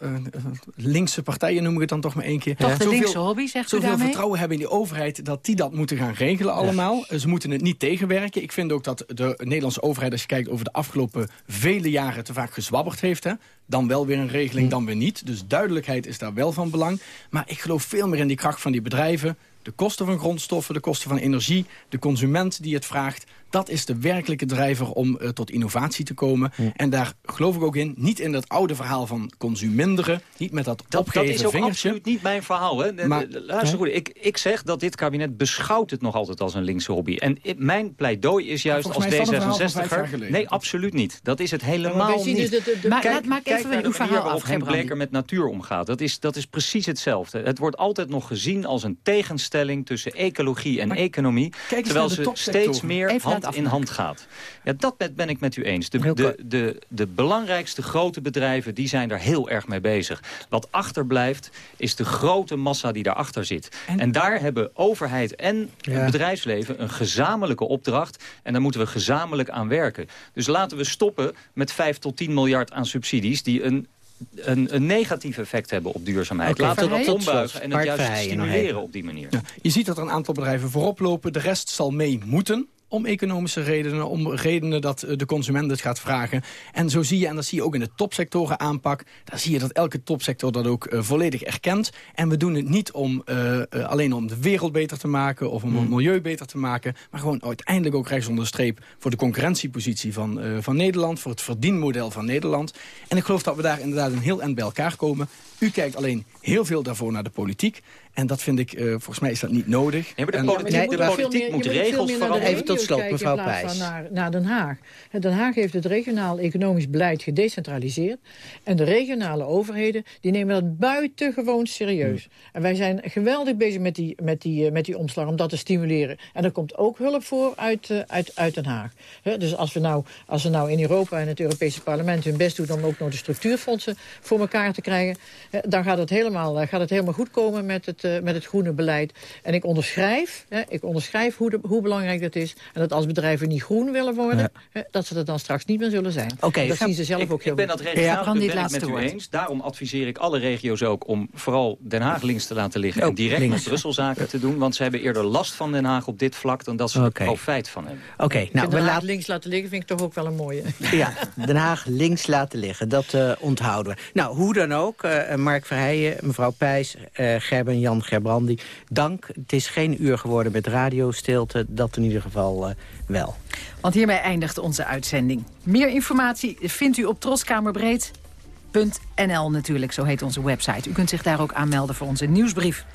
linkse partijen, noem ik het dan toch maar één keer. Toch de zoveel- linkse hobby, zegt u Zoveel daarmee? vertrouwen hebben in die overheid dat die dat moeten gaan regelen allemaal. Ze moeten het niet tegenwerken. Ik vind ook dat de Nederlandse overheid, als je kijkt over de afgelopen vele jaren, te vaak gezwabberd heeft. Hè? Dan wel weer een regeling, dan weer niet. Dus duidelijkheid is daar wel van belang. Maar ik geloof veel meer in die kracht van die bedrijven. De kosten van grondstoffen, de kosten van energie, de consument die het vraagt. Dat is de werkelijke drijver om eh, tot innovatie te komen. En daar geloof ik ook in. Niet in dat oude verhaal van consuminderen. Niet met dat, Dat, dat opgeven is ook vingertje. absoluut niet mijn verhaal. Hè. Maar- luister goed, ik, ik zeg dat dit kabinet beschouwt het nog altijd als een linkse hobby. En mijn pleidooi is juist als mij is dat een verhaal van vijf jaar D66er... geleden. Nee, absoluut niet. Dat is het helemaal niet. de- de- de- Maar Kijk- laat- maak kijk even naar uw verhaal af, Gebrandi. Bleker met natuur omgaat. Dat is, dat is precies hetzelfde. Het wordt altijd nog gezien als een tegenstelling tussen ecologie en economie. Terwijl ze steeds meer Even hand in hand gaat. Ja, dat ben, ben ik met u eens. De, de, de, de belangrijkste grote bedrijven die zijn daar heel erg mee bezig. Wat achterblijft is de grote massa die daarachter zit. En, daar hebben overheid en Ja. bedrijfsleven een gezamenlijke opdracht. En daar moeten we gezamenlijk aan werken. Dus laten we stoppen met 5 tot 10 miljard aan subsidies... die een een, een negatief effect hebben op duurzaamheid. Laten we dat ombuigen en het juist stimuleren op die manier. Ja, je ziet dat er een aantal bedrijven voorop lopen. De rest zal mee moeten om economische redenen, om redenen dat eh, de consument het gaat vragen. En zo zie je, en dat zie je ook in de topsectoren aanpak... daar zie je dat elke topsector dat ook eh, volledig erkent. En we doen het niet om, eh, alleen om de wereld beter te maken... of om het milieu beter te maken... maar gewoon uiteindelijk ook rechts onder streep... voor de concurrentiepositie van, van Nederland... voor het verdienmodel van Nederland. En ik geloof dat we daar inderdaad een heel eind bij elkaar komen. U kijkt alleen heel veel daarvoor naar de politiek... En dat vind ik, eh, volgens mij is dat niet nodig. Nee, maar de En- politiek, Nee, de maar politiek meer- moet regels veranderen. Even tot slot, mevrouw Pijs. Naar, naar Den Haag. Den Haag heeft het regionaal economisch beleid gedecentraliseerd. En de regionale overheden die nemen dat buitengewoon serieus. Hmm. En wij zijn geweldig bezig met die, met, die, eh, met die omslag om dat te stimuleren. En er komt ook hulp voor uit, eh, uit, uit Den Haag. Hè, dus als we, nou, als we nou in Europa en het Europese parlement hun best doen... om ook nog de structuurfondsen voor elkaar te krijgen... hè, dan gaat het helemaal, gaat het helemaal goed komen met het, eh, met het groene beleid. En ik onderschrijf, hè, ik onderschrijf hoe, de, hoe belangrijk dat is. En dat als bedrijven niet groen willen worden... hè, dat ze dat dan straks niet meer zullen zijn. Oké, dat ga- zien ze zelf ik, ook heel ik ben dat regionaal ben ik met u woord. eens. Daarom adviseer ik alle regio's ook om vooral Den Haag links te laten liggen... en Ook direct links. met Brussel zaken te doen. Want ze hebben eerder last van Den Haag op dit vlak... dan dat ze Oké. er profijt van hebben. Oké, nou, Nou, we Den Haag links laten liggen vind ik toch ook wel een mooie. Ja, Den Haag links laten liggen. Dat eh, onthouden we. Nou, hoe dan ook, eh, Mark Verheijen, mevrouw Pijs, eh Gerben Jan Gerbrandi. Dank. Het is geen uur geworden met radiostilte. Dat in ieder geval eh, wel. Want hiermee eindigt onze uitzending. Meer informatie vindt u op troskamerbreed.nl natuurlijk, zo heet onze website. U kunt zich daar ook aanmelden voor onze nieuwsbrief.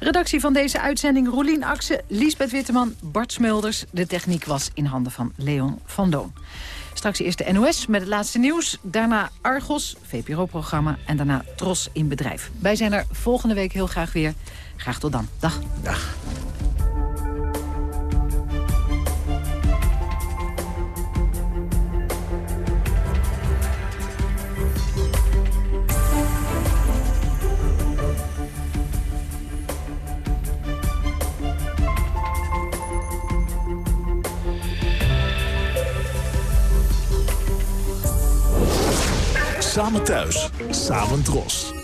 Redactie van deze uitzending Roelien Akse, Liesbeth Witteman, Bart Smulders. De techniek was in handen van Leon van Doon. Straks eerst de NOS met het laatste nieuws. Daarna Argos, VPRO-programma. En daarna Tros in Bedrijf. Wij zijn er volgende week heel graag weer. Graag tot dan. Dag. Dag. Samen thuis, samen dros.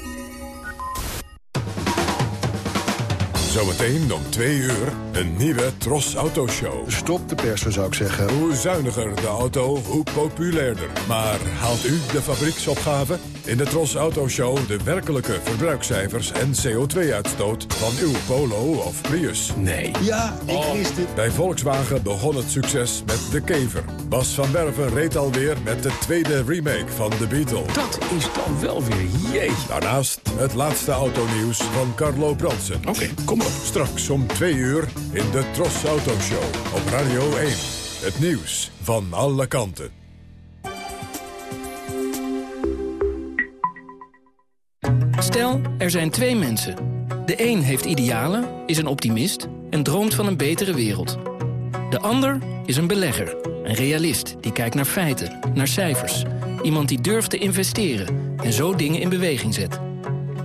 Zometeen om twee uur een nieuwe Tros Autoshow. Stop de persen, zou ik zeggen. Hoe zuiniger de auto, hoe populairder. Maar haalt u de fabrieksopgave? In de Tros Autoshow de werkelijke verbruikscijfers en CO2-uitstoot van uw Polo of Prius. Nee. Ja, ik wist het. Bij Volkswagen begon het succes met de kever. Bas van Werven reed alweer met de tweede remake van The Beetle. Dat is dan wel weer jeetje. Daarnaast het laatste autonieuws van Carlo Bransen. Oké, kom op. Straks om twee uur in de Tros Autoshow op Radio 1. Het nieuws van alle kanten. Stel, er zijn twee mensen. De een heeft idealen, is een optimist en droomt van een betere wereld. De ander is een belegger, een realist die kijkt naar feiten, naar cijfers. Iemand die durft te investeren en zo dingen in beweging zet.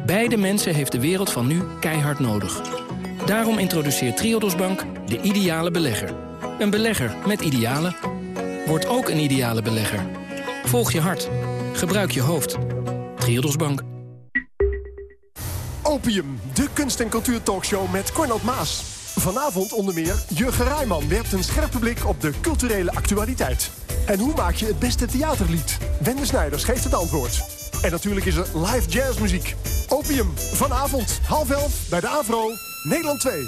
Beide mensen heeft de wereld van nu keihard nodig. Daarom introduceert Triodos Bank de ideale belegger. Een belegger met idealen. Word ook een ideale belegger. Volg je hart. Gebruik je hoofd. Triodos Bank. Opium, de kunst- en cultuurtalkshow met Cornald Maas. Vanavond onder meer Jurgen Rijman werpt een scherpe blik op de culturele actualiteit. En hoe maak je het beste theaterlied? Wende Snijders geeft het antwoord. En natuurlijk is er live jazzmuziek. Opium, vanavond, half elf, bij de AVRO, Nederland 2.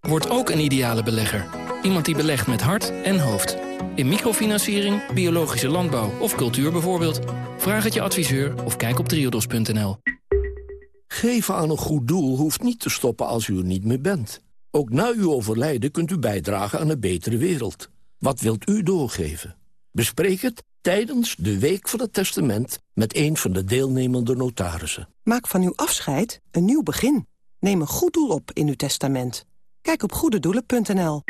Word ook een ideale belegger. Iemand die belegt met hart en hoofd. In microfinanciering, biologische landbouw of cultuur bijvoorbeeld. Vraag het je adviseur of kijk op triodos.nl. Geven aan een goed doel hoeft niet te stoppen als u er niet meer bent. Ook na uw overlijden kunt u bijdragen aan een betere wereld. Wat wilt u doorgeven? Bespreek het tijdens de Week van het Testament... met een van de deelnemende notarissen. Maak van uw afscheid een nieuw begin. Neem een goed doel op in uw testament. Kijk op goededoelen.nl.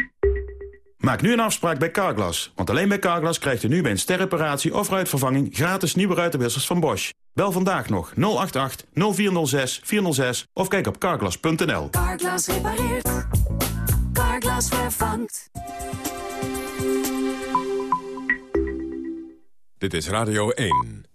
Maak nu een afspraak bij Carglass. Want alleen bij Carglass krijgt u nu bij een sterreparatie of ruitvervanging... gratis nieuwe ruitenwissers van Bosch. Bel vandaag nog 088 0406 406 of kijk op carglass.nl. Carglass repareert. Carglass vervangt. Dit is Radio 1.